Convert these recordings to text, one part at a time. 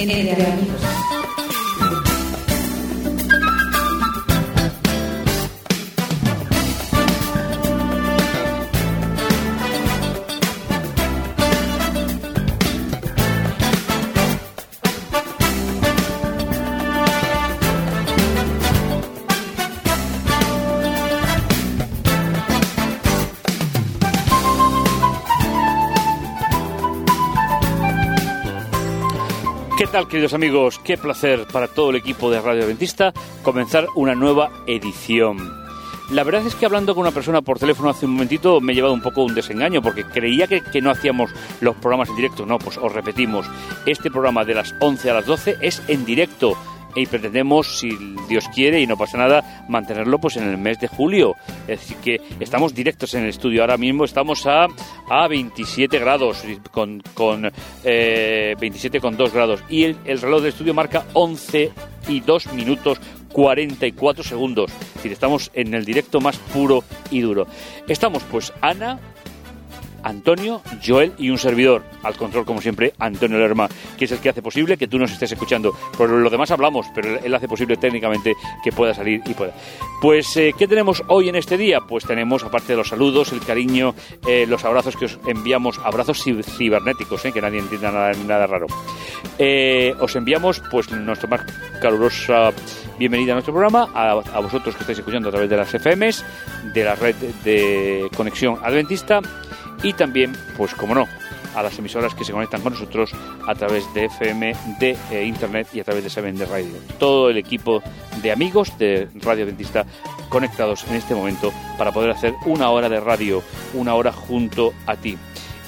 Entre amigos. Queridos amigos? Qué placer para todo el equipo de Radio Adventista comenzar una nueva edición. La verdad es que hablando con una persona por teléfono hace un momentito me he llevado un poco un desengaño porque creía que, que no hacíamos los programas en directo. No, pues os repetimos, este programa de las 11 a las 12 es en directo y pretendemos, si Dios quiere y no pasa nada, mantenerlo pues en el mes de julio. Es decir, que estamos directos en el estudio. Ahora mismo estamos a, a 27 grados, con, con eh, 27 con 2 grados. Y el, el reloj del estudio marca 11 y 2 minutos 44 segundos. Es decir, estamos en el directo más puro y duro. Estamos pues Ana, Antonio, Joel y un servidor. Al control, como siempre, Antonio Lerma, que es el que hace posible que tú nos estés escuchando. Por lo demás hablamos, pero él hace posible técnicamente que pueda salir y pueda. Pues, eh, ¿qué tenemos hoy en este día? Pues tenemos, aparte de los saludos, el cariño, eh, los abrazos que os enviamos, abrazos ci- cibernéticos, eh, que nadie entienda nada, nada raro. Os enviamos, pues, nuestra más calurosa bienvenida a nuestro programa, a, a vosotros que estáis escuchando a través de las FMs, de la red de conexión adventista y también, pues como no, a las emisoras que se conectan con nosotros a través de FM, de eh, Internet y a través de Seven de Radio. Todo el equipo de amigos de Radio Adventista conectados en este momento para poder hacer una hora de radio, una hora junto a ti.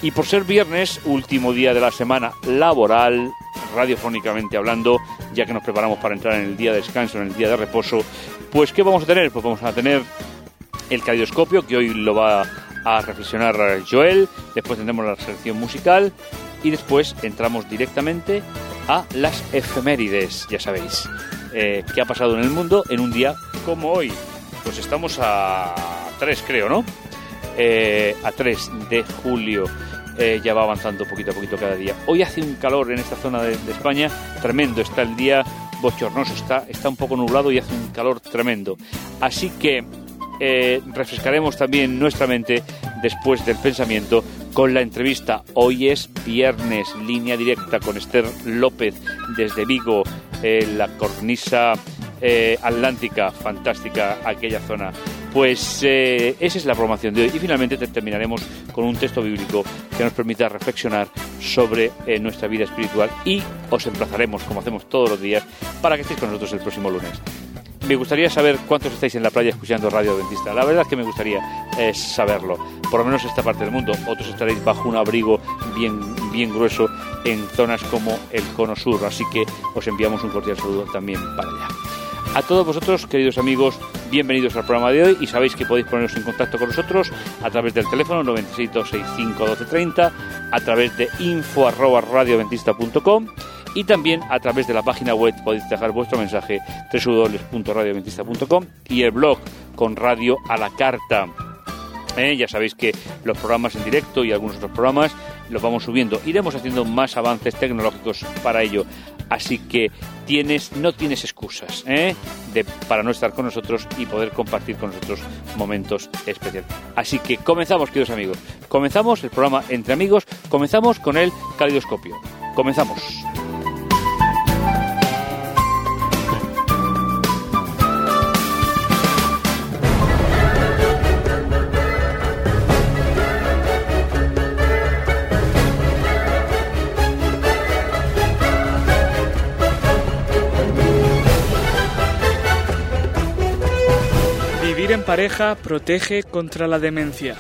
Y por ser viernes, último día de la semana laboral, radiofónicamente hablando, ya que nos preparamos para entrar en el día de descanso, en el día de reposo, pues ¿qué vamos a tener? Pues vamos a tener el caleidoscopio, que hoy lo va a reflexionar Joel, después tendremos la selección musical y después entramos directamente a las efemérides, ya sabéis, eh, qué ha pasado en el mundo en un día como hoy. Pues estamos a 3, creo, ¿no? Eh, a 3 de julio. Eh, ya va avanzando poquito a poquito cada día. Hoy hace un calor en esta zona de, de España tremendo. Está el día bochornoso, está, está un poco nublado y hace un calor tremendo. Así que eh, refrescaremos también nuestra mente después del pensamiento con la entrevista. Hoy es viernes, línea directa con Esther López desde Vigo, eh, la cornisa eh, atlántica, fantástica aquella zona. Pues eh, esa es la programación de hoy y finalmente te- terminaremos con un texto bíblico que nos permita reflexionar sobre nuestra vida espiritual y os emplazaremos, como hacemos todos los días, para que estéis con nosotros el próximo lunes. Me gustaría saber cuántos estáis en la playa escuchando Radio Adventista. La verdad es que me gustaría eh, saberlo. Por lo menos esta parte del mundo. Otros estaréis bajo un abrigo bien, bien grueso en zonas como el Cono Sur. Así que os enviamos un cordial saludo también para allá. A todos vosotros, queridos amigos, bienvenidos al programa de hoy y sabéis que podéis poneros en contacto con nosotros a través del teléfono 962651230, a través de info y también a través de la página web podéis dejar vuestro mensaje www.radioadventista.com y el blog con radio a la carta. ¿eh? Ya sabéis que los programas en directo y algunos otros programas los vamos subiendo. Iremos haciendo más avances tecnológicos para ello. Así que tienes, no tienes excusas ¿eh? de, para no estar con nosotros y poder compartir con nosotros momentos especiales. Así que comenzamos, queridos amigos. Comenzamos el programa Entre Amigos. Comenzamos con el caleidoscopio. Comenzamos. Pareja protege contra la demencia.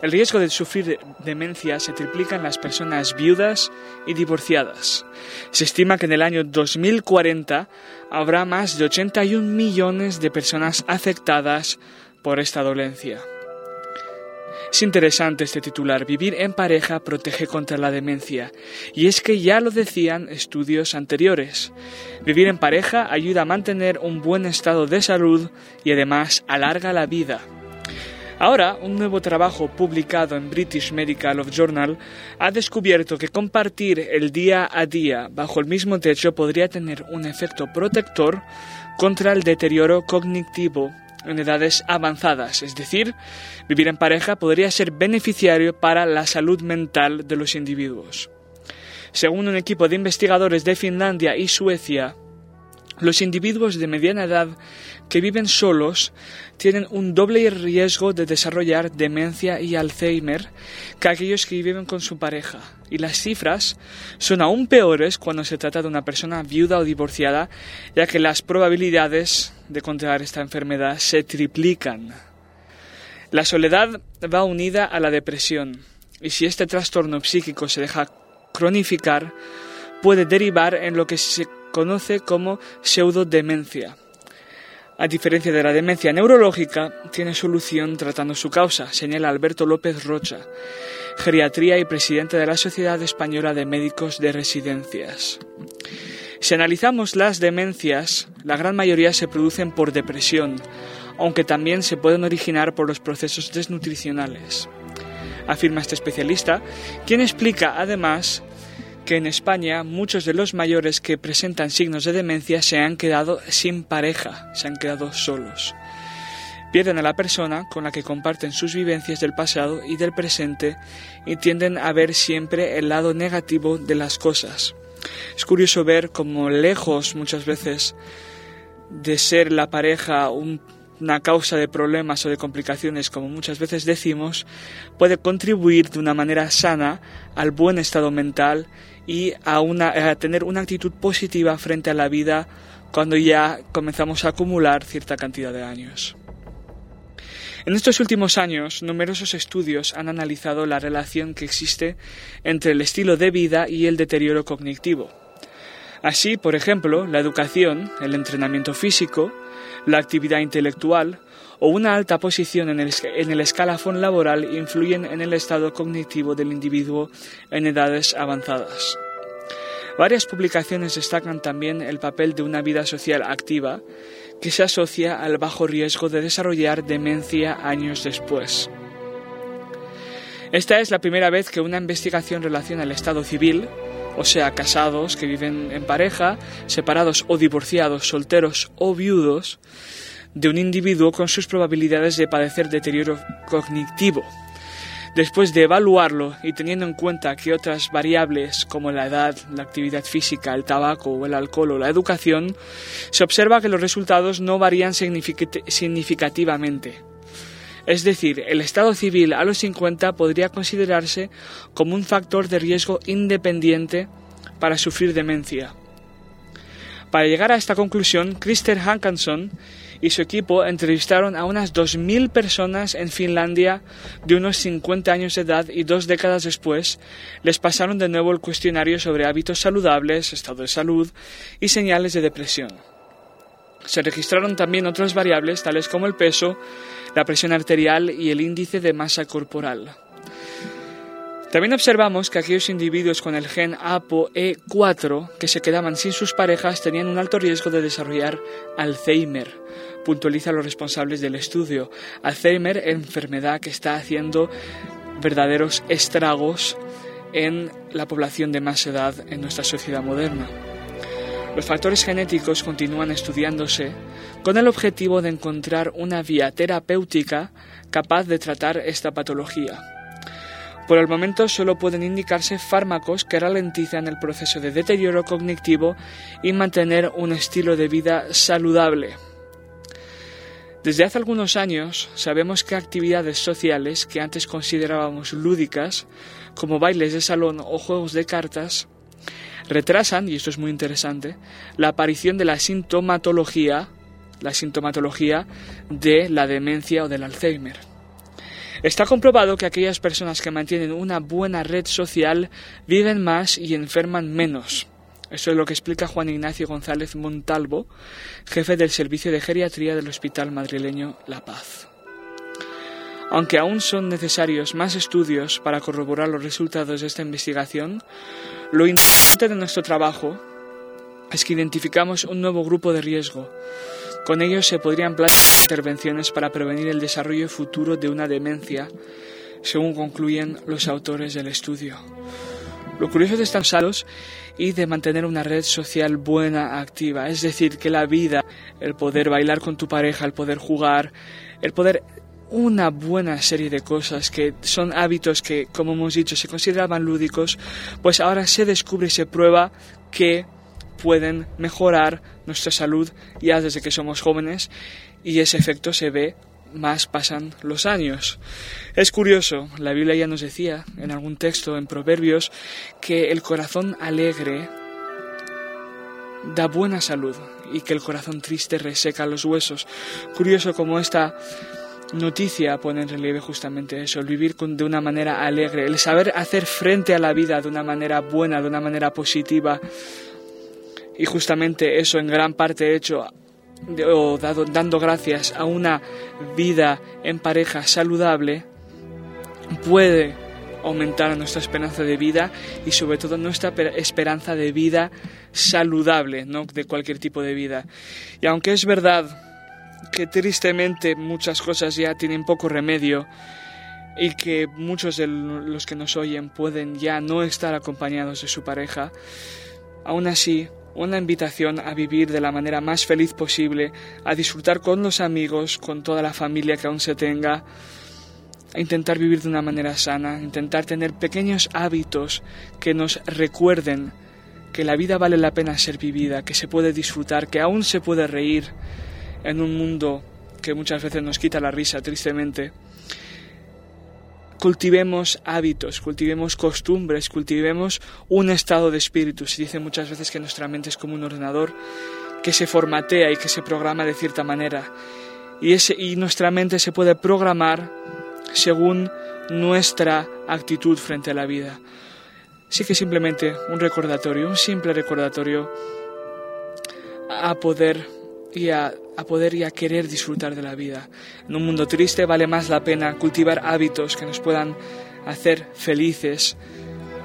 El riesgo de sufrir demencia se triplica en las personas viudas y divorciadas. Se estima que en el año 2040 habrá más de 81 millones de personas afectadas por esta dolencia. Es interesante este titular, Vivir en pareja protege contra la demencia. Y es que ya lo decían estudios anteriores. Vivir en pareja ayuda a mantener un buen estado de salud y además alarga la vida. Ahora, un nuevo trabajo publicado en British Medical Journal ha descubierto que compartir el día a día bajo el mismo techo podría tener un efecto protector contra el deterioro cognitivo en edades avanzadas, es decir, vivir en pareja podría ser beneficiario para la salud mental de los individuos. Según un equipo de investigadores de Finlandia y Suecia, los individuos de mediana edad que viven solos tienen un doble riesgo de desarrollar demencia y Alzheimer que aquellos que viven con su pareja. Y las cifras son aún peores cuando se trata de una persona viuda o divorciada, ya que las probabilidades de contraer esta enfermedad se triplican. La soledad va unida a la depresión, y si este trastorno psíquico se deja cronificar, puede derivar en lo que se conoce como pseudodemencia a diferencia de la demencia neurológica, tiene solución tratando su causa, señala Alberto López Rocha, geriatría y presidente de la Sociedad Española de Médicos de Residencias. Si analizamos las demencias, la gran mayoría se producen por depresión, aunque también se pueden originar por los procesos desnutricionales. Afirma este especialista, quien explica además que en España muchos de los mayores que presentan signos de demencia se han quedado sin pareja, se han quedado solos. Pierden a la persona con la que comparten sus vivencias del pasado y del presente y tienden a ver siempre el lado negativo de las cosas. Es curioso ver cómo lejos muchas veces de ser la pareja una causa de problemas o de complicaciones, como muchas veces decimos, puede contribuir de una manera sana al buen estado mental y a, tener una actitud positiva frente a la vida cuando ya comenzamos a acumular cierta cantidad de años. En estos últimos años, numerosos estudios han analizado la relación que existe entre el estilo de vida y el deterioro cognitivo. Así, por ejemplo, la educación, el entrenamiento físico, la actividad intelectual o una alta posición en el, escalafón laboral influyen en el estado cognitivo del individuo en edades avanzadas. Varias publicaciones destacan también el papel de una vida social activa que se asocia al bajo riesgo de desarrollar demencia años después. Esta es la primera vez que una investigación relaciona el estado civil, o sea, casados que viven en pareja, separados o divorciados, solteros o viudos, de un individuo con sus probabilidades de padecer deterioro cognitivo. Después de evaluarlo y teniendo en cuenta que otras variables como la edad, la actividad física, el tabaco o el alcohol o la educación, se observa que los resultados no varían significativamente. Es decir, el estado civil a los 50 podría considerarse como un factor de riesgo independiente para sufrir demencia. Para llegar a esta conclusión, Christer Hankanson y su equipo entrevistaron a unas 2.000 personas en Finlandia de unos 50 años de edad y dos décadas después les pasaron de nuevo el cuestionario sobre hábitos saludables, estado de salud y señales de depresión. Se registraron también otras variables tales como el peso, la presión arterial y el índice de masa corporal. También observamos que aquellos individuos con el gen ApoE4 que se quedaban sin sus parejas tenían un alto riesgo de desarrollar Alzheimer, puntualiza los responsables del estudio. Alzheimer, enfermedad que está haciendo verdaderos estragos en la población de más edad en nuestra sociedad moderna. Los factores genéticos continúan estudiándose con el objetivo de encontrar una vía terapéutica capaz de tratar esta patología. Por el momento solo pueden indicarse fármacos que ralentizan el proceso de deterioro cognitivo y mantener un estilo de vida saludable. Desde hace algunos años sabemos que actividades sociales que antes considerábamos lúdicas, como bailes de salón o juegos de cartas, retrasan, y esto es muy interesante, la aparición de la sintomatología, la sintomatología de la demencia o del Alzheimer. Está comprobado que aquellas personas que mantienen una buena red social viven más y enferman menos. Eso es lo que explica Juan Ignacio González Montalvo, jefe del Servicio de Geriatría del Hospital Madrileño La Paz. Aunque aún son necesarios más estudios para corroborar los resultados de esta investigación, lo interesante de nuestro trabajo es que identificamos un nuevo grupo de riesgo. Con ellos se podrían plantear intervenciones para prevenir el desarrollo futuro de una demencia, según concluyen los autores del estudio. Lo curioso de estar salos y de mantener una red social buena, activa, es decir, que la vida, el poder bailar con tu pareja, el poder jugar, el poder una buena serie de cosas que son hábitos que, como hemos dicho, se consideraban lúdicos, pues ahora se descubre y se prueba que pueden mejorar nuestra salud ya desde que somos jóvenes y ese efecto se ve más pasan los años. Es curioso, la Biblia ya nos decía en algún texto, en Proverbios, que el corazón alegre da buena salud y que el corazón triste reseca los huesos. Curioso como esta noticia pone en relieve justamente eso, el vivir de una manera alegre, el saber hacer frente a la vida de una manera buena, de una manera positiva, y justamente eso en gran parte hecho o dado, dando gracias a una vida en pareja saludable puede aumentar nuestra esperanza de vida y sobre todo nuestra esperanza de vida saludable, no de cualquier tipo de vida. Y aunque es verdad que tristemente muchas cosas ya tienen poco remedio y que muchos de los que nos oyen pueden ya no estar acompañados de su pareja, aún así una invitación a vivir de la manera más feliz posible, a disfrutar con los amigos, con toda la familia que aún se tenga, a intentar vivir de una manera sana, intentar tener pequeños hábitos que nos recuerden que la vida vale la pena ser vivida, que se puede disfrutar, que aún se puede reír en un mundo que muchas veces nos quita la risa, tristemente cultivemos hábitos, cultivemos costumbres, cultivemos un estado de espíritu. Se dice muchas veces que nuestra mente es como un ordenador que se formatea y que se programa de cierta manera. Y, nuestra mente se puede programar según nuestra actitud frente a la vida. Así que simplemente un recordatorio, un simple recordatorio a poder a, poder y a querer disfrutar de la vida. En un mundo triste vale más la pena cultivar hábitos que nos puedan hacer felices,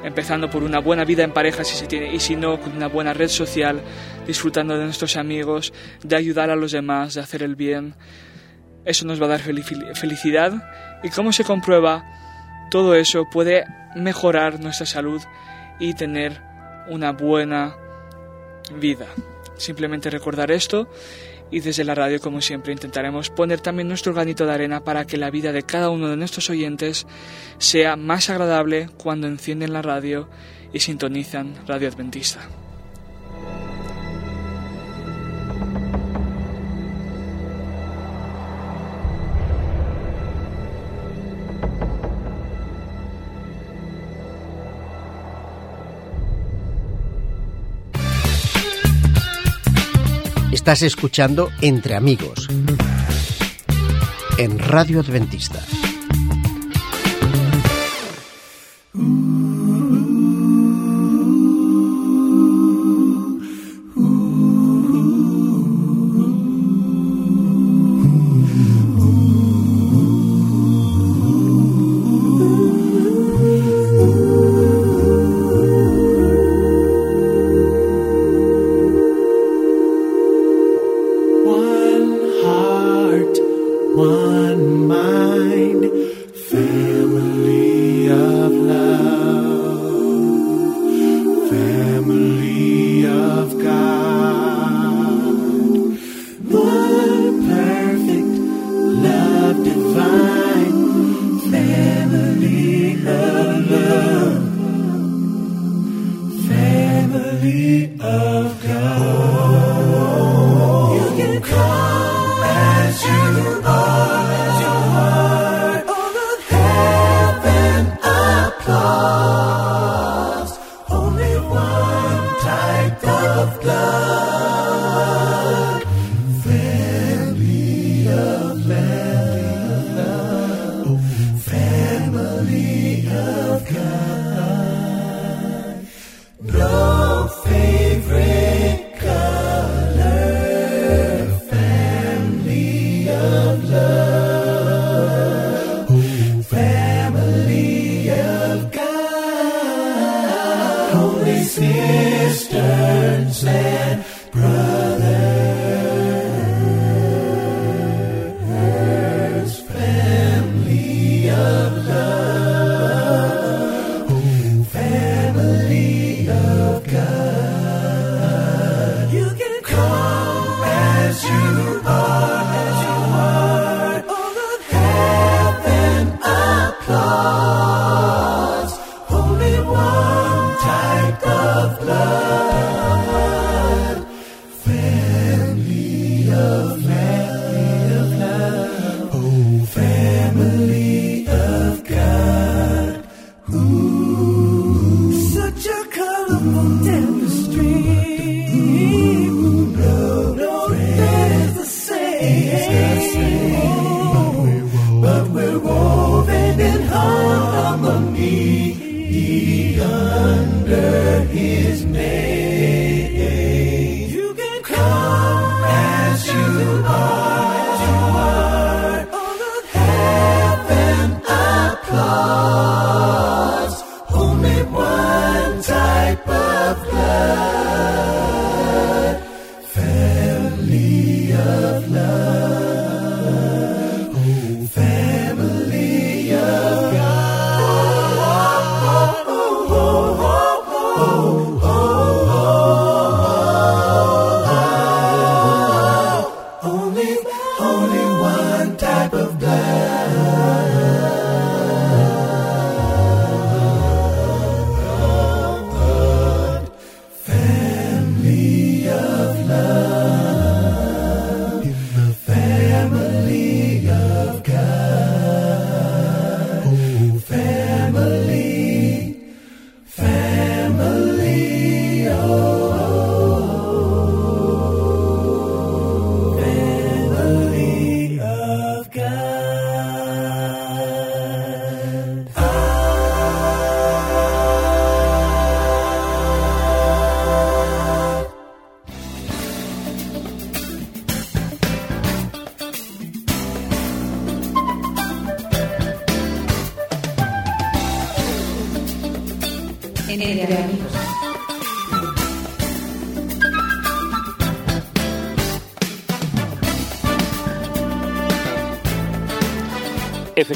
empezando por una buena vida en pareja si se tiene y si no, con una buena red social, disfrutando de nuestros amigos, de ayudar a los demás, de hacer el bien. Eso nos va a dar felicidad y cómo se comprueba, todo eso puede mejorar nuestra salud y tener una buena vida. Simplemente recordar esto y desde la radio, como siempre, intentaremos poner también nuestro granito de arena para que la vida de cada uno de nuestros oyentes sea más agradable cuando encienden la radio y sintonizan Radio Adventista. Estás escuchando Entre Amigos en Radio Adventista. to both.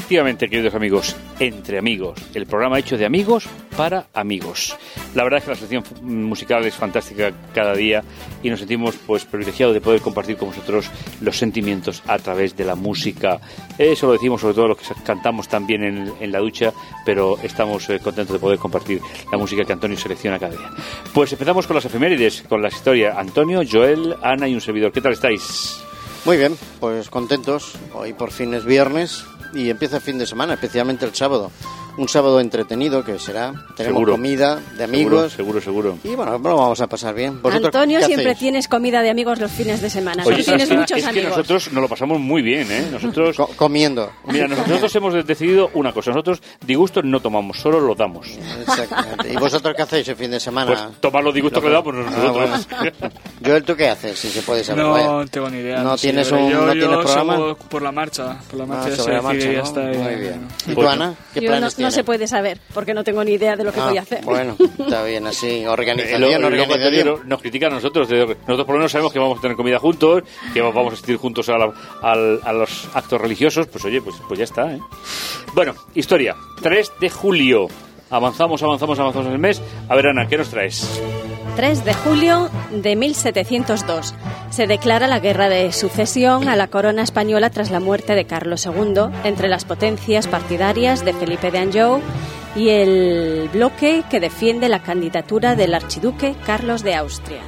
Efectivamente, queridos amigos, Entre Amigos, el programa hecho de amigos para amigos. La verdad es que la sección musical es fantástica cada día y nos sentimos pues privilegiados de poder compartir con vosotros los sentimientos a través de la música. Eso lo decimos sobre todo los que cantamos también en, en la ducha, pero estamos eh, contentos de poder compartir la música que Antonio selecciona cada día. Pues empezamos con las efemérides, con la historia. Antonio, Joel, Ana y un servidor. ¿Qué tal estáis? Muy bien, pues contentos. Hoy por fin es viernes y empieza el fin de semana, especialmente el sábado. Un sábado entretenido que será. Tenemos Seguro. comida de amigos. Seguro, seguro. Y bueno, lo vamos a pasar bien. ¿Vosotros Antonio, siempre hacéis? tienes comida de amigos los fines de semana. Oye, Tú tienes es, muchos es que nosotros nos lo pasamos muy bien, ¿eh? Nosotros Co- comiendo. Mira, nosotros hemos decidido una cosa. Nosotros disgustos no tomamos, solo lo damos. Exactamente. ¿Y vosotros qué hacéis el fin de semana? Pues tomar los disgustos que le damos Ah, nosotros. bueno. Joel, ¿tú qué haces? Si se puede saber. Vaya. No tengo ni idea. ¿No tienes un- yo, no yo tienes programa? por la marcha. Por la marcha Ah, sobre la marcha, ya ¿no? está. Muy bien. ¿Y tú, Pues- Ana? ¿Qué planes no se puede saber, porque no tengo ni idea de lo que Ah, voy a hacer. Bueno, está bien así. Lo- Organización, luego organización. Nos critican a nosotros. de- Nosotros por lo menos sabemos que vamos a tener comida juntos, que vamos a asistir juntos a, la- a los actos religiosos. Pues oye, pues, pues ya está. ¿eh? Bueno, historia. 3 de julio. Avanzamos, avanzamos, avanzamos en el mes. A ver, Ana, ¿qué nos traes? 3 de julio de 1702. Se declara la guerra de sucesión a la corona española tras la muerte de Carlos II entre las potencias partidarias de Felipe de Anjou y el bloque que defiende la candidatura del archiduque Carlos de Austria.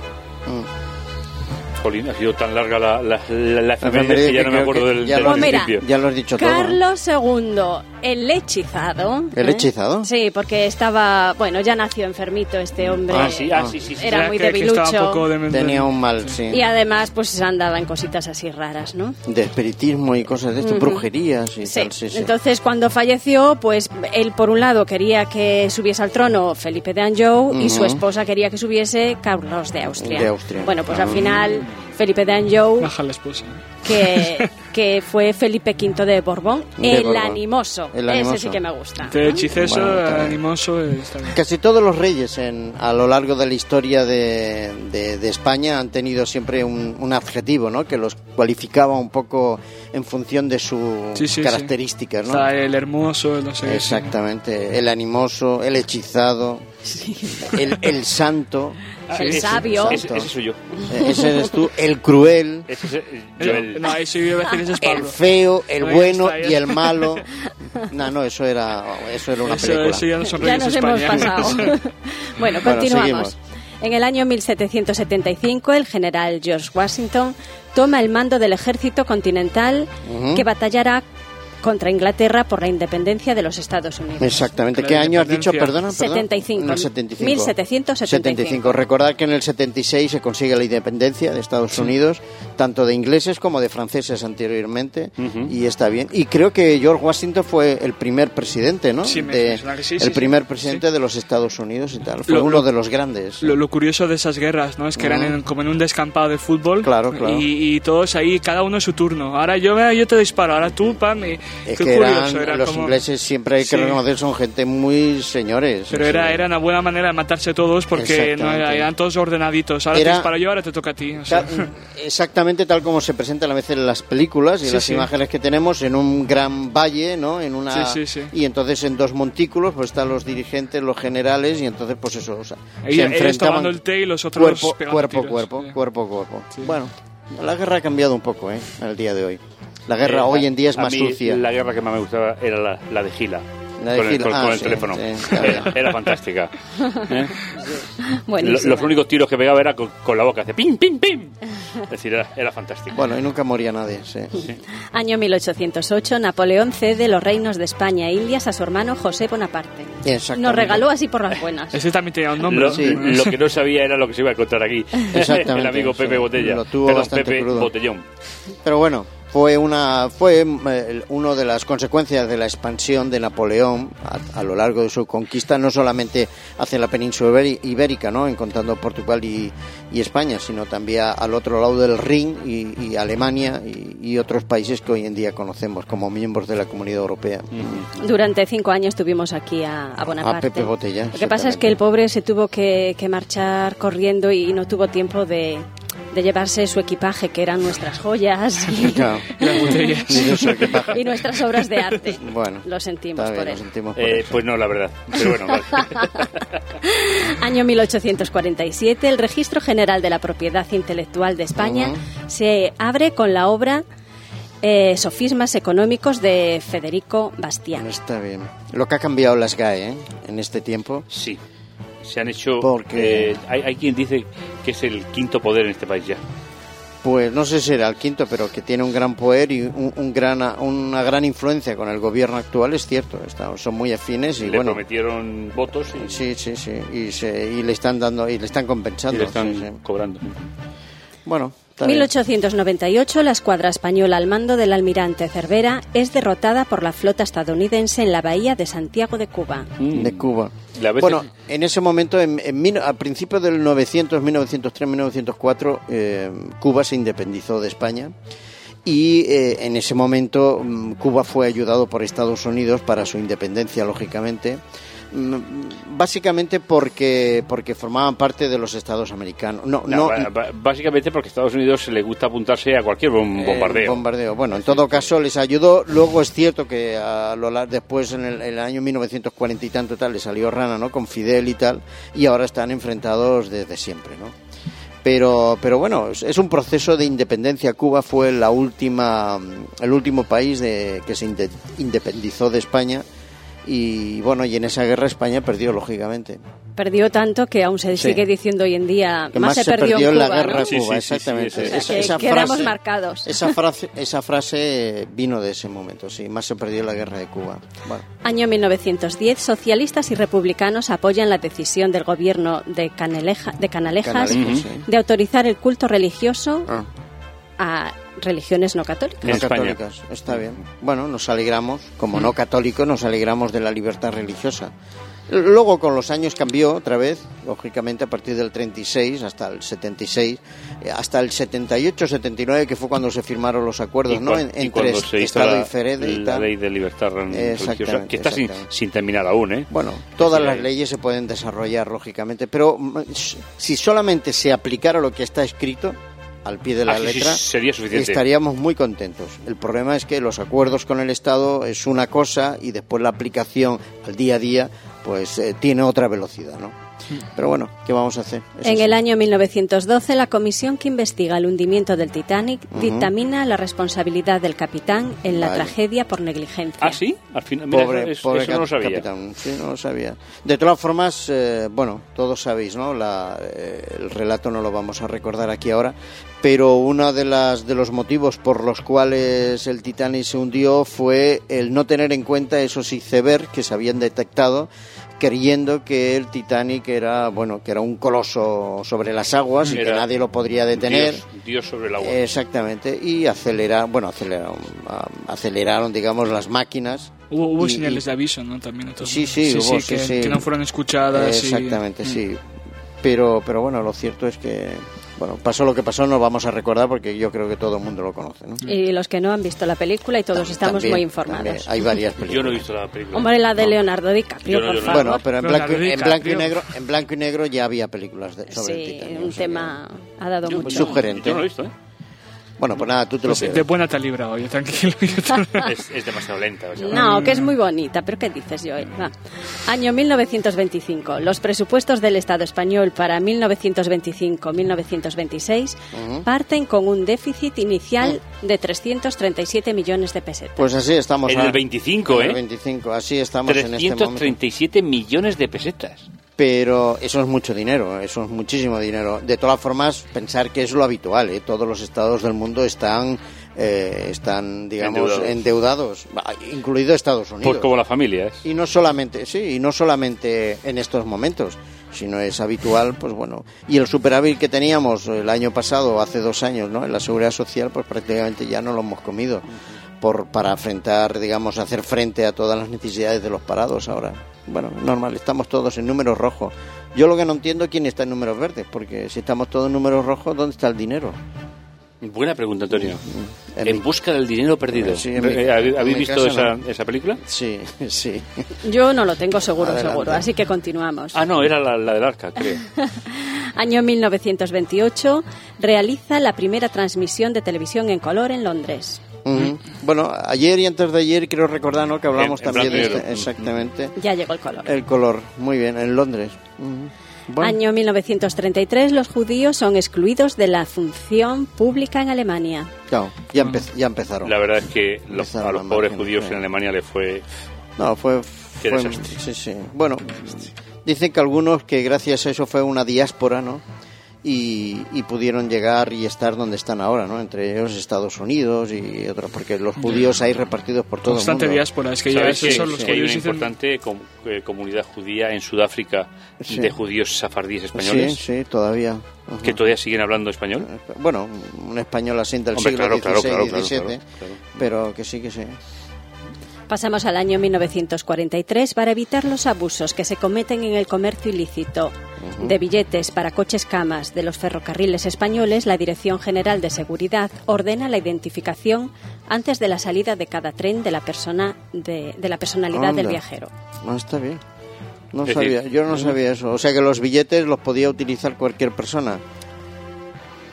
Jolín, ha sido tan larga la, la, que ya no me acuerdo que del, ya del lo- mira, principio. Ya lo has dicho todo. ¿no? Carlos II, el hechizado. ¿El ¿eh? hechizado? Sí, porque estaba, bueno, ya nació enfermito este hombre. Ah, sí, ah, sí, sí. sí. Era muy que- que estaba debilucho. un poco de- Tenía un mal, sí. Y además, pues andaba en cositas así raras, ¿no? De espiritismo y cosas de esto, brujerías y Sí. tal, sí, sí. Entonces, cuando falleció, pues él por un lado quería que subiese al trono Felipe de Anjou y su esposa quería que subiese Carlos de Austria. De Austria. Bueno, pues al Ah. final Felipe de Anjou Baja la esposa. que que fue Felipe V de Borbón, De el Borbón. animoso. El Ese sí que me gusta. De hechiceso, Bueno, animoso, eh, está bien. Casi todos los reyes en, a lo largo de la historia de, de- de España han tenido siempre un, un adjetivo, ¿no? Que los cualificaba un poco en función de sus Sí, sí, sí. características, ¿no? Está el hermoso, el no sé sí. Exactamente, el animoso, el hechizado, el, el santo, El sabio. Ese, ese soy yo. eh, ese eres tú, el cruel, Ese eh, Eh. No, eso yo iba a decir, ese es el feo, el bueno y el malo. No, no, eso era, eso era una Eso, película. eso ya no son Ya reyes nos hemos pasado. bueno, continuamos. en el año 1775, el general George Washington toma el mando del ejército continental que batallará contra Inglaterra por la independencia de los Estados Unidos. Exactamente. ¿Qué año has dicho? Perdona, perdona. 75. En el 75. 1775. Recordad que en el 76 se consigue la independencia de Estados Unidos, tanto de ingleses como de franceses anteriormente, y está bien. Y creo que George Washington fue el primer presidente, ¿no? Sí, me De- que sí, sí, el sí. primer presidente de los Estados Unidos y tal. Fue Lo- uno lo- de los grandes. Lo, lo curioso de esas guerras, ¿no? Es que eran Ujú. en- como en un descampado de fútbol. Claro, claro. Y, y todos ahí, cada uno su turno. Ahora yo, yo te disparo, ahora tú, pam. Y, Es qué que curioso, eran, era los como- ingleses siempre hay que Sí. reconocer son gente muy señores. Pero era, era una buena manera de matarse todos porque no era- eran todos ordenaditos. Ahora Era- te disparo yo, ahora te toca a ti. o sea. Ta- exactamente tal como se presentan a veces en las películas y Sí, las imágenes que tenemos en un gran valle, ¿no? En una Sí, sí, sí. y entonces en dos montículos pues están los dirigentes, los generales y entonces pues eso, o sea, Ahí se enfrentaban el té y los otros cuerpo cuerpo tiros. cuerpo, cuerpo cuerpo. Sí. Bueno, la guerra ha cambiado un poco, ¿eh? El día de hoy. La guerra Eh, hoy en día es a más mí sucia. La guerra que más me gustaba era la, la de Gila. La de con el, Gila. con- Ah, con el sí, teléfono. sí, claro. era, era fantástica. ¿Eh? Buenísimo. Lo- Los únicos tiros que pegaba era con, con la boca, hacía pim, pim, pim. Es decir, era, era fantástico. Bueno, y nunca moría nadie, sí. Año 1808, Napoleón cede los reinos de España e Indias a su hermano José Bonaparte. Nos regaló así por las buenas. Ese también tenía un nombre. Lo. Sí. lo que no sabía era lo que se iba a encontrar aquí. Exactamente, El amigo Pepe sí. Botella. Lo tuvo Perdón, bastante Pepe crudo. Botellón. Pero bueno, fue una fue eh, una de las consecuencias de la expansión de Napoleón a, a lo largo de su conquista, no solamente hacia la península ibérica, ¿no? encontrando Portugal y, y España, sino también al otro lado del Rin y, y Alemania y, y otros países que hoy en día conocemos como miembros de la Comunidad Europea. Durante cinco años tuvimos aquí a, a Bonaparte. A Pepe Botella, Lo que pasa es que el pobre se tuvo que, que marchar corriendo y no tuvo tiempo de, de llevarse su equipaje, que eran nuestras joyas y, Claro. Nuestras obras de arte. Bueno, Lo sentimos bien, por lo él. sentimos por Eh, eso. pues no, la verdad. Pero bueno, vale. Año 1847, el Registro General de la Propiedad Intelectual de España se abre con la obra eh, Sofismas Económicos de Federico Bastián. Está bien. Lo que ha cambiado las GAE ¿eh? en este tiempo. sí. Se han hecho. Porque- eh, hay, hay quien dice que es el quinto poder en este país ya. Pues no sé si era el quinto, pero que tiene un gran poder y un, un gran, una gran influencia con el gobierno actual, es cierto. Está- son muy afines y Le bueno. prometieron votos y, Sí, sí, sí. Y, se, y le están dando y le están y compensando. le están sí, sí. cobrando. Bueno, está bien. 1898, la escuadra española al mando del almirante Cervera es derrotada por la flota estadounidense en la bahía de Santiago de Cuba. de Cuba. Bueno, en ese momento, en, en mil- a principios del 900, 1903, 1904, eh, Cuba se independizó de España y eh, en ese momento mm, Cuba fue ayudado por Estados Unidos para su independencia, lógicamente. Básicamente porque porque formaban parte de los Estados americanos. No, No, básicamente porque a Estados Unidos le gusta apuntarse a cualquier eh, bombardeo. bombardeo. Bueno, en todo caso les ayudó. Luego es cierto que a lo después en el, en el año 1940 y tanto tal le salió rana, ¿no? Con Fidel y tal, y ahora están enfrentados desde siempre, ¿no? Pero, pero bueno, es, un proceso de independencia. Cuba fue la última, el último país de, que se inde- independizó de España. Y bueno, y en esa guerra España perdió, lógicamente. Perdió tanto que aún se Sí. sigue diciendo hoy en día Que más, se perdió, en en la Cuba, guerra ¿no? de Sí, Cuba, sí, sí, sí, exactamente. eso es. O sea, que quedamos marcados. Esa frase, esa frase vino de ese momento, sí, más se perdió en la guerra de Cuba. Bueno, Año 1910, socialistas y republicanos apoyan la decisión del gobierno de, Caneleja- de Canalejas sí. de autorizar el culto religioso Ah, a religiones no católicas. no católicas, está bien. Bueno, nos alegramos, como no católicos, nos alegramos de la libertad religiosa. Luego con los años cambió otra vez, lógicamente a partir del 36 hasta el 76, eh, hasta el 78-79 que fue cuando se firmaron los acuerdos, Y ¿no? En- y entre cuando se hizo Estado la, y Ferede y la tal. ley de libertad religiosa, que está sin, sin terminar aún, ¿eh? Bueno, todas las leyes se pueden desarrollar, lógicamente, pero mm, si solamente se aplicara lo que está escrito al pie de la Ah, letra, sería suficiente. estaríamos muy contentos. El problema es que los acuerdos con el Estado es una cosa y después la aplicación al día a día pues eh, tiene otra velocidad, ¿no? Pero bueno, ¿qué vamos a hacer? Es En así. el año 1912, la comisión que investiga el hundimiento del Titanic dictamina la responsabilidad del capitán en la Vale. tragedia por negligencia. Ah, sí, al final, mira, Pobre, eso, pobre eso no lo sabía. capitán, sí, no lo sabía. De todas formas, eh, bueno, todos sabéis, ¿no? La, eh, el relato no lo vamos a recordar aquí ahora, pero uno de las de los motivos por los cuales el Titanic se hundió fue el no tener en cuenta esos icebergs que se habían detectado creyendo que el Titanic era bueno que era un coloso sobre las aguas y que nadie lo podría detener Dios, Dios sobre el agua. exactamente y acelerar bueno aceleraron ah, aceleraron digamos las máquinas Hubo, hubo Y- señales y- de aviso, ¿no? También. todos Sí, sí, hubo, sí, que, sí. que no fueron escuchadas. Exactamente, Mm. sí. Pero, pero bueno, lo cierto es que, bueno, pasó lo que pasó, no vamos a recordar porque yo creo que todo el mundo lo conoce, ¿no? Y los que no han visto la película y todos estamos También, muy también, informados. hay varias películas. Yo no he visto la película. Hombre, la de Leonardo DiCaprio, no- por favor. Bueno, pero en blanco, y- en blanco y negro, en blanco y negro ya había películas de- sobre el sí, Titanic. un o sea tema ha dado Yo- mucho. Sugerente. Yo no lo he visto, ¿eh? Bueno, pues nada, tú te lo Pues de pierdes. buena te has librado, yo tranquilo. Es, es demasiado lenta. o sea, No, que es muy bonita, pero ¿qué dices, Joel? Va. Año 1925. Los presupuestos del Estado español para 1925-1926 parten con un déficit inicial de 337 millones de pesetas. Pues así estamos. En el 25, En el ¿eh? 25, así estamos en este momento. 337 millones de pesetas. Pero eso es mucho dinero, eso es muchísimo dinero. De todas formas, pensar que es lo habitual, ¿eh? todos los estados del mundo están, eh, están digamos, Endeudados. incluido Estados Unidos. Pues como la familia, ¿eh? Y no solamente, sí, y no solamente en estos momentos, sino es habitual, pues bueno. Y el superávit que teníamos el año pasado, hace dos años, ¿no? En la seguridad social, pues prácticamente ya no lo hemos comido. Por, para enfrentar, digamos, hacer frente a todas las necesidades de los parados ahora. Bueno, normal, estamos todos en números rojos. Yo lo que no entiendo es quién está en números verdes, porque si estamos todos en números rojos, ¿dónde está el dinero? Buena pregunta, Antonio. En En mi- busca del dinero perdido. Sí, en mi- Eh, ¿Habéis en visto esa, no. esa película? Sí, sí. Yo no lo tengo seguro, Adelante. seguro, así que continuamos. Ah, no, era la, la del arca, creo. Año 1928 realiza la primera transmisión de televisión en color en Londres. Bueno, ayer y antes de ayer quiero recordar ¿no? que hablamos En- en también de este, exactamente Ya llegó el color. el color. Muy bien, en Londres. Bueno, Año 1933 los judíos son excluidos de la función pública en Alemania. claro, ya, empe- ya empezaron. La verdad es que los- a los pobres judíos sí. en Alemania le fue... No, fue, Qué fue- desastre. sí, sí. Bueno, dicen que algunos que gracias a eso fue una diáspora, ¿no? Y, y pudieron llegar y estar donde están ahora, ¿no? Entre ellos Estados Unidos y otros, porque los judíos hay repartidos por todo Constante el mundo. diáspora, es que ya ¿Sabes eso que, son los que hay una dicen- importante com- eh, comunidad judía en Sudáfrica Sí. de judíos safardíes Sí, españoles sí, todavía. Ajá. que todavía siguen hablando español? Bueno, un español así del Hombre, siglo claro, XVI claro, claro, XVII, claro, claro. pero que sí, que sí. Pasamos al año 1943 para evitar los abusos que se cometen en el comercio ilícito de billetes para coches camas de los ferrocarriles españoles. La Dirección General de Seguridad ordena la identificación antes de la salida de cada tren de la persona de, de la personalidad del viajero. No, está bien. No sabía, yo no sabía eso. O sea que los billetes los podía utilizar cualquier persona.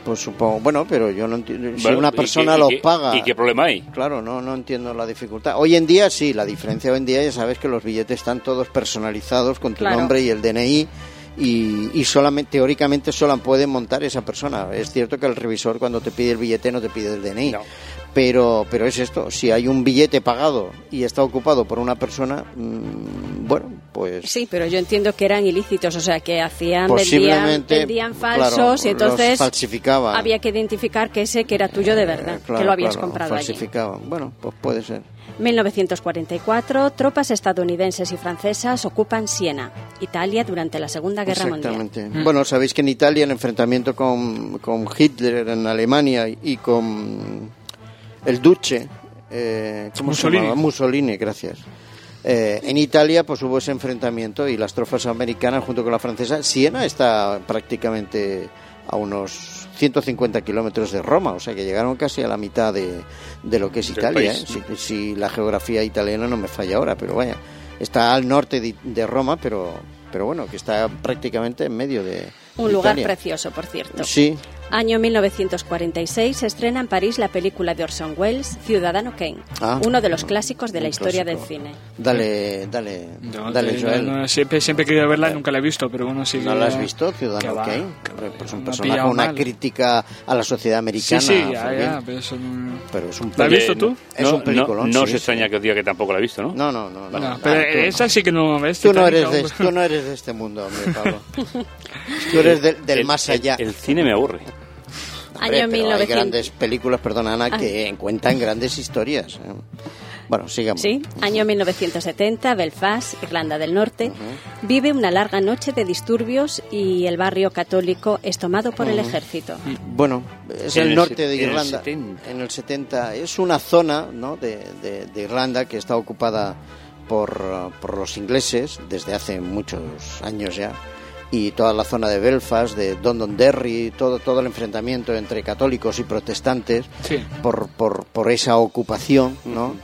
Pues supongo, bueno, pero yo no entiendo. Si Bueno, una ¿y qué- persona y los qué- paga. ¿Y qué problema hay? Claro, no, no entiendo la dificultad. Hoy en día sí, la diferencia hoy en día ya sabes que los billetes están todos personalizados con tu Claro. nombre y el DNI y, y solamente teóricamente solo puede montar esa persona. Es cierto que el revisor cuando te pide el billete no te pide el DNI. No. Pero, pero es esto, si hay un billete pagado y está ocupado por una persona, mm, bueno, pues Sí, pero yo entiendo que eran ilícitos, o sea, que hacían, posiblemente vendían falsos y los entonces falsificaban. había que identificar que ese que era tuyo de verdad, Eh, claro, que lo habías claro, comprado allí. falsificaban. Bueno, pues puede ser. 1944, tropas estadounidenses y francesas ocupan Siena, Italia, durante la Segunda Guerra Mundial. Exactamente. Bueno, sabéis que en Italia el enfrentamiento con, con Hitler en Alemania y con el Duce, eh, ¿cómo se Mussolini. llamaba? Mussolini, gracias. Eh, en Italia pues hubo ese enfrentamiento y las tropas americanas junto con la francesa. Siena está prácticamente a unos 150 kilómetros de Roma, o sea que llegaron casi a la mitad de, de lo que es Italia. ¿eh? Si, si la geografía italiana no me falla ahora, pero vaya, está al norte de, de Roma, pero, pero bueno, que está prácticamente en medio de. Un lugar Italia. precioso, por cierto. Sí, Año 1946 se estrena en París la película de Orson Welles, Ciudadano Kane, Ah, uno de los clásicos de la un historia clásico. del cine. dale, dale, No, dale, Joel. no, siempre, siempre he querido verla, nunca la he visto, pero uno sí ¿No la has visto, Ciudadano va, Kane? Pues un personaje, una mal. crítica a la sociedad Sí, americana. sí, ya, Fermín. ya, pero eso no... Pero es un ¿La has visto película- tú? Es no, un peliculón. No, no sí, se sí. extraña que os diga que tampoco la he visto, ¿no? No, no, no. no, pero no. esa sí que no ves. Tú no, eres de, tú no eres de este mundo, hombre, Pablo. Tú eres del, del El- más allá. El, cine me aburre. Hombre, Año pero hay 1900. grandes películas, perdona Ana, Ah. que cuentan grandes historias. ¿eh? Bueno, sigamos. Sí, año 1970, Belfast, Irlanda del Norte, vive una larga noche de disturbios y el barrio católico es tomado por el ejército. Bueno, es el el norte de en el Irlanda. 70. En el 70. Es una zona ¿no? de, de- de Irlanda que está ocupada por, uh, por los ingleses desde hace muchos años ya. Y toda la zona de Belfast, de Londonderry, todo, todo el enfrentamiento entre católicos y protestantes Sí. por, por, por esa ocupación, ¿no?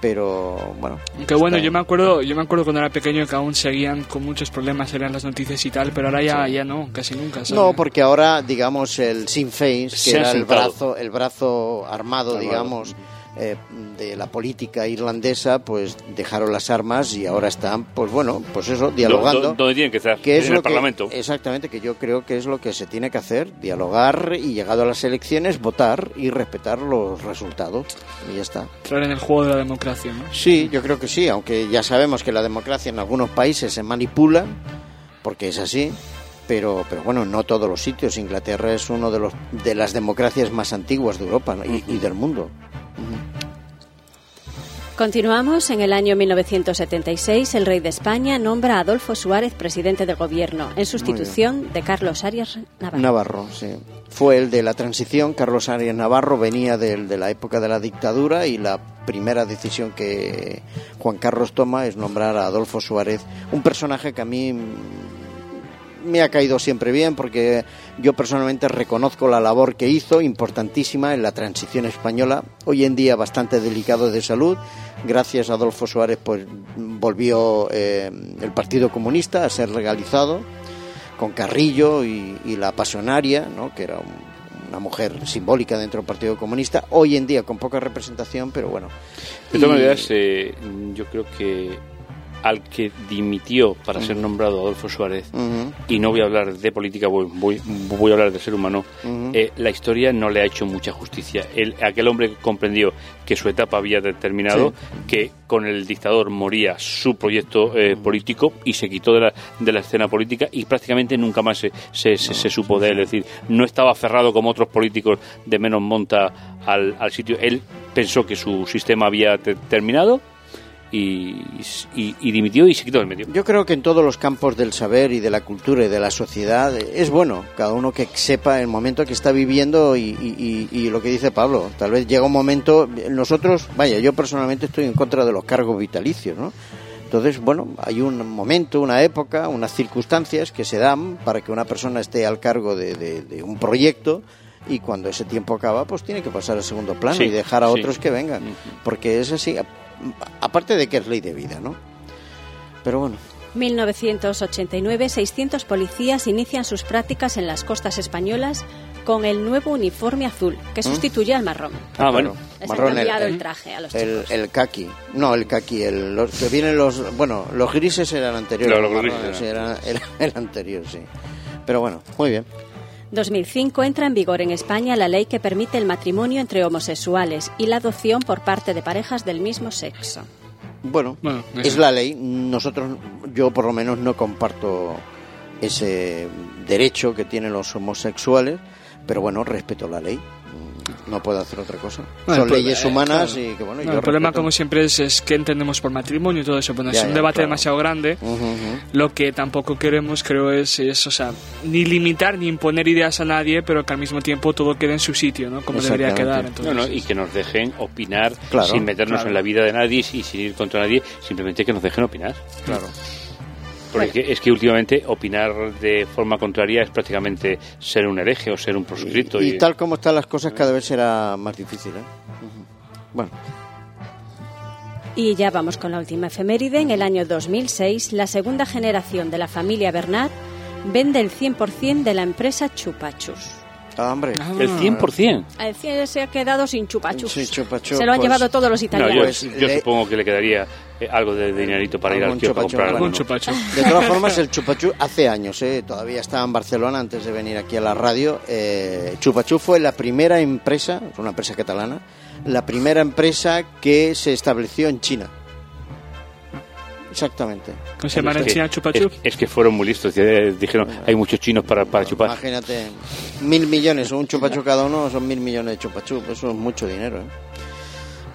Pero bueno. Aunque bueno, está- yo me acuerdo, yo me acuerdo cuando era pequeño que aún seguían con muchos problemas, eran las noticias y tal, pero ahora ya, ya no, casi nunca. ¿sabes? No, porque ahora, digamos, el Sinn Féin, que Se era el brazo, el brazo armado, Armado. digamos, eh, de la política irlandesa, pues dejaron las armas y ahora están, pues bueno, pues eso, dialogando. Do- do- Donde tienen que estar, que es en el lo que- Parlamento. exactamente, que yo creo que es lo que se tiene que hacer, dialogar y llegado a las elecciones, votar y respetar los resultados. Y ya está. Entrar en el juego de la democracia, ¿no? Sí, yo creo que sí, aunque ya sabemos que la democracia en algunos países se manipula, porque es así, pero, pero bueno, no todos los sitios. Inglaterra es uno de los de las democracias más antiguas de Europa ¿no? y, y del mundo. Continuamos en el año 1976. El rey de España nombra a Adolfo Suárez presidente del gobierno en sustitución de Carlos Arias Navarro. Navarro, sí. Fue el de la transición. Carlos Arias Navarro venía del- de, la época de la dictadura y la primera decisión que Juan Carlos toma es nombrar a Adolfo Suárez, un personaje que a mí me ha caído siempre bien porque yo personalmente reconozco la labor que hizo, importantísima en la transición española, hoy en día bastante delicado de salud. Gracias a Adolfo Suárez pues volvió eh, el Partido Comunista a ser legalizado con Carrillo y, y la Pasionaria, ¿no? que era un- una mujer simbólica dentro del Partido Comunista, hoy en día con poca representación, pero bueno. De todas Y- maneras, eh, yo creo que al que dimitió para ser nombrado Adolfo Suárez, y no voy a hablar de política, voy, voy, voy a hablar del ser humano, eh, la historia no le ha hecho mucha justicia. El, aquel hombre comprendió que su etapa había terminado, que con el dictador moría su proyecto eh, político y se quitó de la, de la escena política y prácticamente nunca más se, se, se- se supo de él. Es decir, no estaba aferrado como otros políticos de menos monta al, al sitio. Él pensó que su sistema había te- terminado y, y- y dimitió y se quitó del medio. Yo creo que en todos los campos del saber y de la cultura y de la sociedad eh, es bueno cada uno que sepa el momento que está viviendo y, lo que dice Pablo. Tal vez llega un momento, nosotros, vaya, yo personalmente estoy en contra de los cargos vitalicios, ¿no? Entonces, bueno, hay un momento, una época, unas circunstancias que se dan para que una persona esté al cargo de, de- de un proyecto y cuando ese tiempo acaba, pues tiene que pasar al segundo plano Sí, y dejar a sí. otros que vengan. Ujú. Porque es así, aparte de que es ley de vida, ¿no? Pero bueno. 1989, 600 policías inician sus prácticas en las costas españolas con el nuevo uniforme azul, que sustituye al marrón. Ah, bueno. Les han Marrón, el- cambiado el, el- traje a los El, chicos. el kaki, no el kaki, el, los que vienen los, bueno, los grises eran anteriores, Claro, los marrones, grises sí, era, era el anterior, sí. Pero bueno, muy bien. 2005 entra en vigor en España la ley que permite el matrimonio entre homosexuales y la adopción por parte de parejas del mismo sexo. Bueno, Bueno, es la ley. Nosotros, yo por lo menos no comparto ese derecho que tienen los homosexuales, pero bueno, respeto la ley. No puede hacer otra cosa. No, Son leyes eh, humanas claro. y que bueno, No, yo el problema, respeto. como siempre, es, es que entendemos por matrimonio y todo eso. Bueno, Ya, es un ya, debate claro. demasiado grande. Ujú, ujú. Lo que tampoco queremos, creo, es, es, o sea, ni limitar ni imponer ideas a nadie, pero que al mismo tiempo todo quede en su sitio, ¿no? Como debería quedar. Entonces, No, no, y que nos dejen opinar Claro, sin meternos claro. en la vida de nadie y sin ir contra nadie, simplemente que nos dejen opinar. Claro. Porque es que- es que últimamente opinar de forma contraria es prácticamente ser un hereje o ser un proscrito. Y, y tal como están las cosas, cada vez será más difícil. ¿eh? Bueno, Y ya vamos con la última efeméride. En el año 2006, la segunda generación de la familia Bernat vende el 100% de la empresa Chupachus. Ah, hombre. Ah. El 100%. El cien se ha quedado sin chupachus. Sí, Chupa Chups, se lo han pues, llevado todos los No, yo, italianos. Pues yo le- supongo que le quedaría eh, algo de dinerito para ir al kiosco a comprar chupacho. De todas formas, el Chupachú hace años, ¿eh? todavía estaba en Barcelona antes de venir aquí a la radio. Eh, Chupachú fue la primera empresa, es una empresa catalana, la primera empresa que se estableció en China. Exactamente. ¿Cómo se llama en Es que- China chupa chup? Es, es que fueron muy listos. Dijeron, hay muchos chinos para, para chupar. Imagínate, mil millones, un chupachú cada uno son mil millones de chupachú, eso es mucho dinero. ¿eh?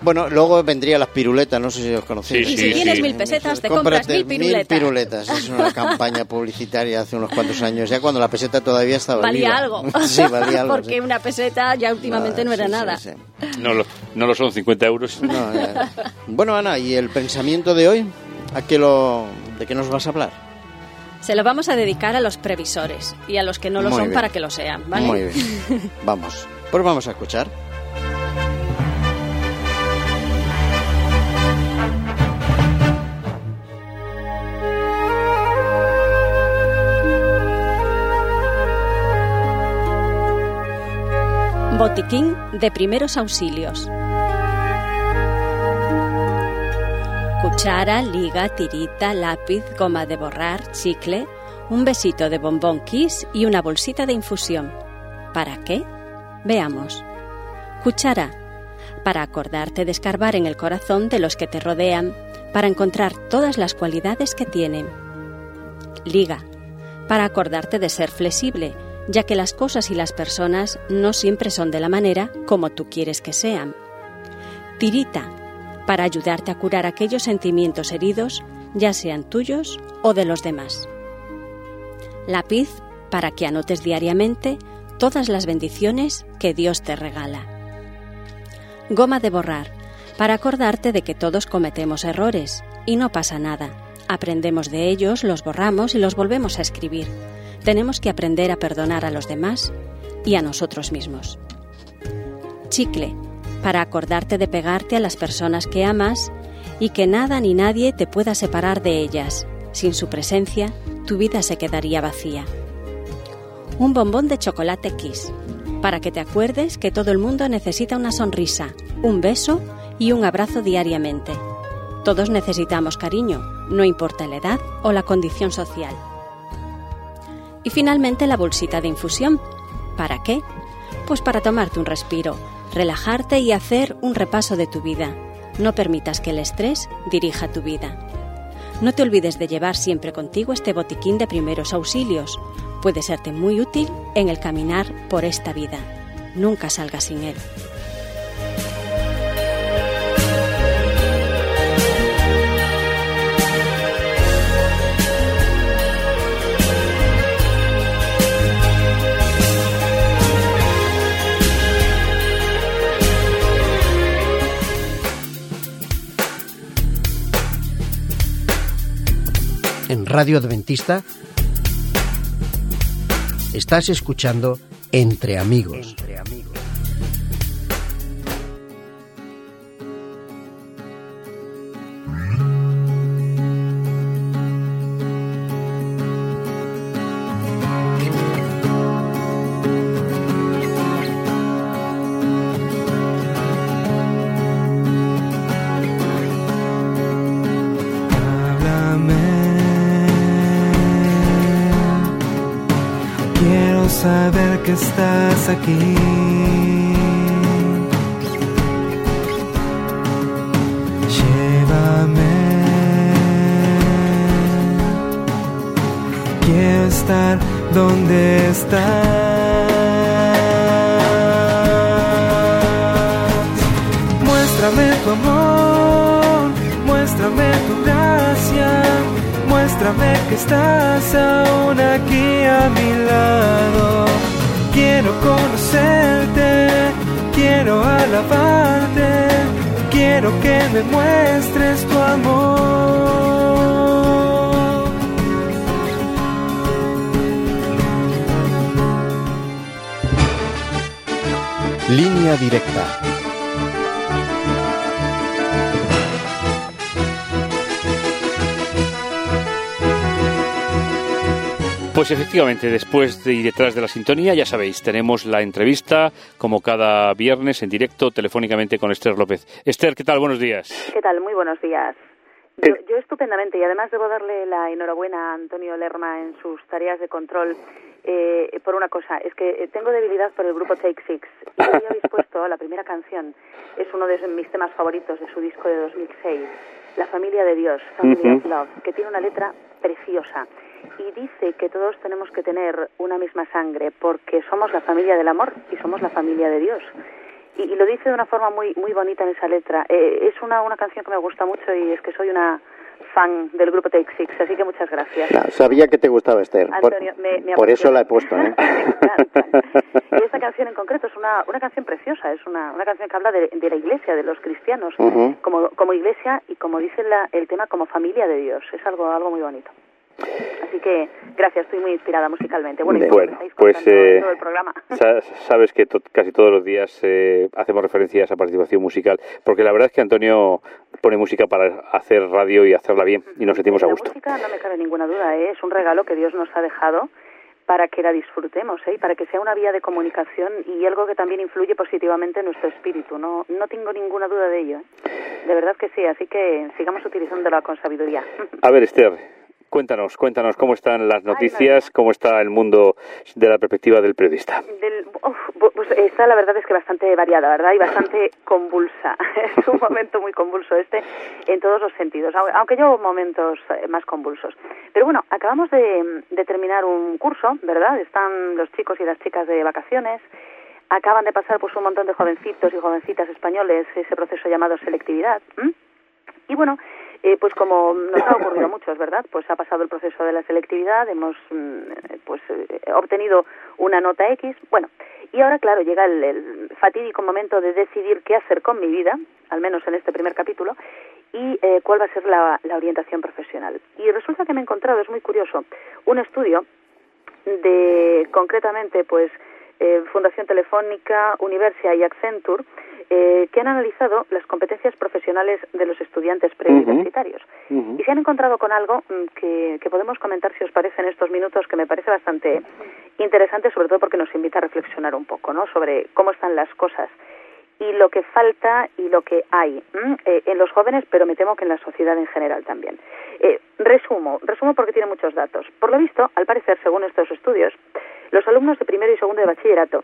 Bueno, luego vendría las piruletas, no sé si os conocéis. Sí, Y si tienes sí. mil pesetas, te compras mil piruletas. piruletas. Es una campaña publicitaria hace unos cuantos años, ya cuando la peseta todavía estaba Valía viva. algo. Sí, valía algo. Porque sí. una peseta ya últimamente no era nada. sí. No lo, no lo son 50 euros. No, ya. Bueno, Ana, ¿y el pensamiento de hoy? ¿A qué lo, ¿De qué nos vas a hablar? Se lo vamos a dedicar a los previsores y a los que no lo Muy son bien. para que lo sean, ¿vale? Muy bien. Vamos. Pues vamos a escuchar. Botiquín de primeros auxilios. Cuchara, liga, tirita, lápiz, goma de borrar, chicle, un besito de bombón kiss y una bolsita de infusión. ¿Para qué? Veamos. Cuchara. Para acordarte de escarbar en el corazón de los que te rodean, para encontrar todas las cualidades que tienen. Liga. Para acordarte de ser flexible, ya que las cosas y las personas no siempre son de la manera como tú quieres que sean. Tirita, para ayudarte a curar aquellos sentimientos heridos, ya sean tuyos o de los demás. Lápiz, para que anotes diariamente todas las bendiciones que Dios te regala. Goma de borrar, para acordarte de que todos cometemos errores y no pasa nada. Aprendemos de ellos, los borramos y los volvemos a escribir. Tenemos que aprender a perdonar a los demás y a nosotros mismos. Chicle, para acordarte de pegarte a las personas que amas y que nada ni nadie te pueda separar de ellas. Sin su presencia, tu vida se quedaría vacía. Un bombón de chocolate Kiss, para que te acuerdes que todo el mundo necesita una sonrisa, un beso y un abrazo diariamente. Todos necesitamos cariño, no importa la edad o la condición social. Y finalmente la bolsita de infusión. ¿Para qué? Pues para tomarte un respiro, relajarte y hacer un repaso de tu vida. No permitas que el estrés dirija tu vida. No te olvides de llevar siempre contigo este botiquín de primeros auxilios. Puede serte muy útil en el caminar por esta vida. Nunca salgas sin él. Radio Adventista estás escuchando Entre Amigos. Pues efectivamente, después de, y detrás de la sintonía, ya sabéis, tenemos la entrevista como cada viernes en directo telefónicamente con Esther López. Esther, ¿qué tal? Buenos días. ¿Qué tal? Muy buenos días. Yo, yo estupendamente y además debo darle la enhorabuena a Antonio Lerma en sus tareas de control eh, por una cosa, es que eh, tengo debilidad por el grupo Take Six y hoy habéis puesto la primera canción, es uno de mis temas favoritos de su disco de 2006, La familia de Dios, Family of Love, que tiene una letra preciosa y dice que todos tenemos que tener una misma sangre porque somos la familia del amor y somos la familia de Dios. Y, y lo dice de una forma muy muy bonita en esa letra. Eh, es una, una canción que me gusta mucho y es que soy una fan del grupo Take Six, así que muchas gracias. Sabía que te gustaba Esther. Por, Antonio, me, me por eso la he puesto, ¿eh? Y esta canción en concreto es una, una canción preciosa, es una, una canción que habla de, de la iglesia, de los cristianos, como, como iglesia y como dice la- el tema, como familia de Dios. Es algo, algo muy bonito. Así que gracias, estoy muy inspirada musicalmente. Bueno, y bueno, pues eh, todo el programa. sa- sabes que to- casi todos los días eh, hacemos referencia a esa participación musical, porque la verdad es que Antonio pone música para hacer radio y hacerla bien, y nos sentimos a la gusto. música, no me cabe ninguna duda, ¿eh? es un regalo que Dios nos ha dejado para que la disfrutemos, ¿eh? y para que sea una vía de comunicación y algo que también influye positivamente en nuestro espíritu. No, no tengo ninguna duda de ello. ¿eh? De verdad que sí, así que sigamos utilizándola con sabiduría. A ver, Esther, cuéntanos, cuéntanos cómo están las noticias, cómo está el mundo de la perspectiva del periodista. Del, pues esta la verdad es que bastante variada, ¿verdad? Y bastante convulsa. es un momento muy convulso este en todos los sentidos, au- aunque yo momentos eh, más convulsos. Pero bueno, acabamos de, de terminar un curso, ¿verdad? Están los chicos y las chicas de vacaciones. Acaban de pasar pues un montón de jovencitos y jovencitas españoles ese proceso llamado selectividad. Y bueno, eh, pues como nos ha ocurrido a muchos, ¿verdad? Pues ha pasado el proceso de la selectividad, hemos mm, pues eh, obtenido una nota X, bueno, y ahora claro llega el, el fatídico momento de decidir qué hacer con mi vida, al menos en este primer capítulo, y eh, cuál va a ser la, la orientación profesional. Y resulta que me he encontrado, es muy curioso, un estudio de concretamente pues eh, Fundación Telefónica, Universia y Accenture eh, que han analizado las competencias profesionales de los estudiantes preuniversitarios y se han encontrado con algo mm, que, que podemos comentar si os parece en estos minutos que me parece bastante interesante sobre todo porque nos invita a reflexionar un poco ¿no? sobre cómo están las cosas y lo que falta y lo que hay. Eh, en los jóvenes, pero me temo que en la sociedad en general también. Eh, resumo, resumo porque tiene muchos datos. Por lo visto, al parecer, según estos estudios, los alumnos de primero y segundo de bachillerato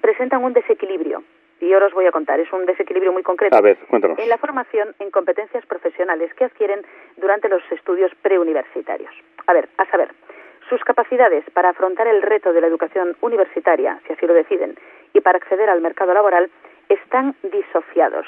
presentan un desequilibrio. Y ahora os voy a contar, es un desequilibrio muy concreto A ver, cuéntanos. en la formación en competencias profesionales que adquieren durante los estudios preuniversitarios. A ver, a saber, sus capacidades para afrontar el reto de la educación universitaria, si así lo deciden, y para acceder al mercado laboral están disociados.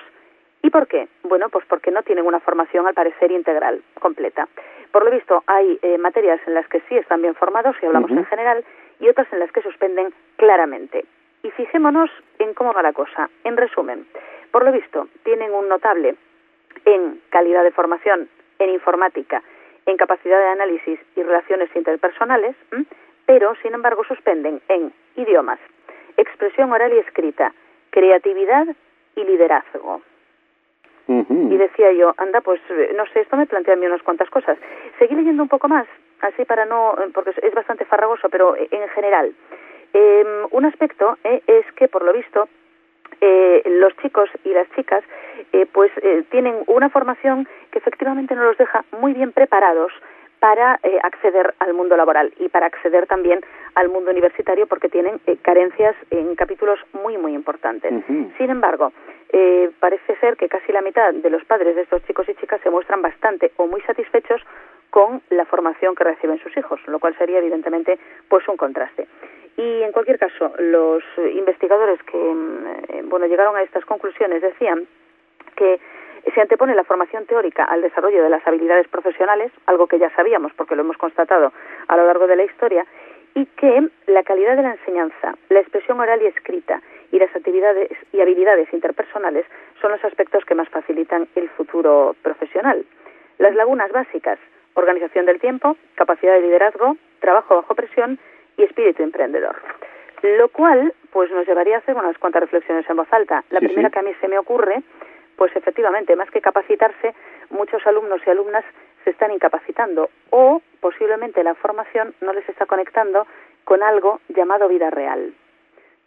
¿Y por qué? Bueno, pues porque no tienen una formación al parecer integral, completa. Por lo visto, hay eh, materias en las que sí están bien formados, si hablamos en general, y otras en las que suspenden claramente. Y fijémonos en cómo va la cosa. En resumen, por lo visto, tienen un notable en calidad de formación, en informática, en capacidad de análisis y relaciones interpersonales, pero, sin embargo, suspenden en idiomas, expresión oral y escrita, creatividad y liderazgo. Y decía yo, anda, pues eh, no sé, esto me plantea a mí unas cuantas cosas. Seguí leyendo un poco más, así para no, eh, porque es- es bastante farragoso, pero eh, en general. Eh, un aspecto eh, es que, por lo visto, eh, los chicos y las chicas eh, pues eh, tienen una formación que efectivamente no los deja muy bien preparados para eh, acceder al mundo laboral y para acceder también al mundo universitario porque tienen eh, carencias en capítulos muy muy importantes. Sin embargo, eh, parece ser que casi la mitad de los padres de estos chicos y chicas se muestran bastante o muy satisfechos con la formación que reciben sus hijos, lo cual sería evidentemente pues un contraste. Y en cualquier caso, los investigadores que mm, eh, bueno llegaron a estas conclusiones decían que Se antepone la formación teórica al desarrollo de las habilidades profesionales, algo que ya sabíamos porque lo hemos constatado a lo largo de la historia, y que la calidad de la enseñanza, la expresión oral y escrita y las actividades y habilidades interpersonales son los aspectos que más facilitan el futuro profesional. Las lagunas básicas, organización del tiempo, capacidad de liderazgo, trabajo bajo presión y espíritu emprendedor. Lo cual, pues nos llevaría a hacer unas cuantas reflexiones en voz alta. La Sí, primera sí. que a mí se me ocurre, pues efectivamente, más que capacitarse, muchos alumnos y alumnas se están incapacitando o posiblemente la formación no les está conectando con algo llamado vida real.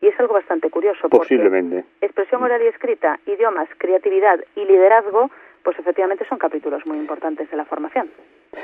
Y es algo bastante curioso. porque Posiblemente. Expresión oral y escrita, idiomas, creatividad y liderazgo, pues efectivamente son capítulos muy importantes de la formación.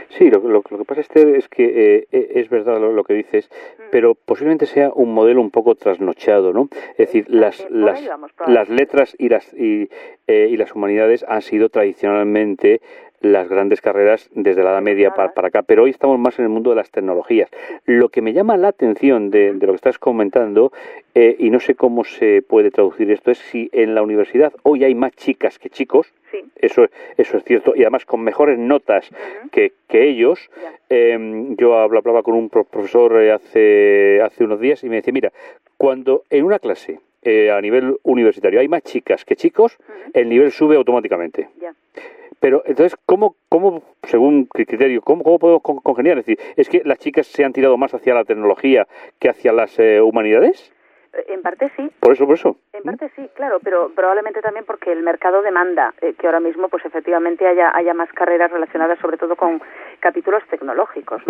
Sí, lo, lo- lo que pasa, Esther, es que eh, eh, es verdad lo, lo que dices, Mm. pero posiblemente sea un modelo un poco trasnochado, ¿no? Es decir, las, las, las letras y las, y, eh, y las humanidades han sido tradicionalmente las grandes carreras desde la Edad Media para, para acá, pero hoy estamos más en el mundo de las tecnologías. Lo que me llama la atención de, de lo que estás comentando, eh, y no sé cómo se puede traducir esto, es si en la universidad hoy hay más chicas que chicos, Sí. eso, eso es cierto, y además con mejores notas que, que ellos. Eh, yo habla- hablaba con un pro- profesor eh, hace, hace unos días y me decía, mira, cuando en una clase eh, a nivel universitario hay más chicas que chicos, el nivel sube automáticamente. Ya. Pero entonces, ¿cómo, cómo según criterio, cómo, cómo podemos con- congeniar? Es decir, ¿es que las chicas se han tirado más hacia la tecnología que hacia las eh, humanidades? Eh, En parte sí, Por eso, por eso. En parte sí, claro, pero probablemente también porque el mercado demanda eh, que ahora mismo, pues efectivamente haya haya más carreras relacionadas, sobre todo con capítulos tecnológicos.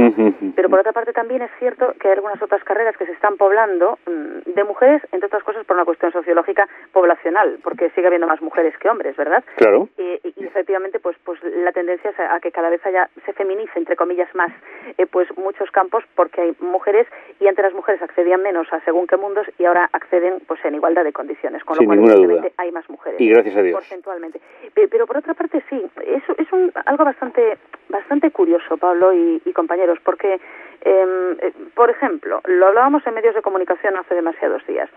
Pero por otra parte también es cierto que hay algunas otras carreras que se están poblando mm, de mujeres, entre otras cosas por una cuestión sociológica poblacional, porque sigue habiendo más mujeres que hombres, ¿verdad? Claro. Eh, y, y efectivamente pues pues la tendencia es a, a que cada vez haya se feminice entre comillas más eh, pues muchos campos porque hay mujeres y antes las mujeres accedían menos a según qué mundos y ahora acceden pues en igualdad de condiciones con Sin lo cual hay más mujeres Y gracias a Dios. porcentualmente. Pe- pero por otra parte sí es, es un, algo bastante bastante curioso Pablo y, y compañeros porque em, eh, por ejemplo lo hablábamos en medios de comunicación hace demasiados días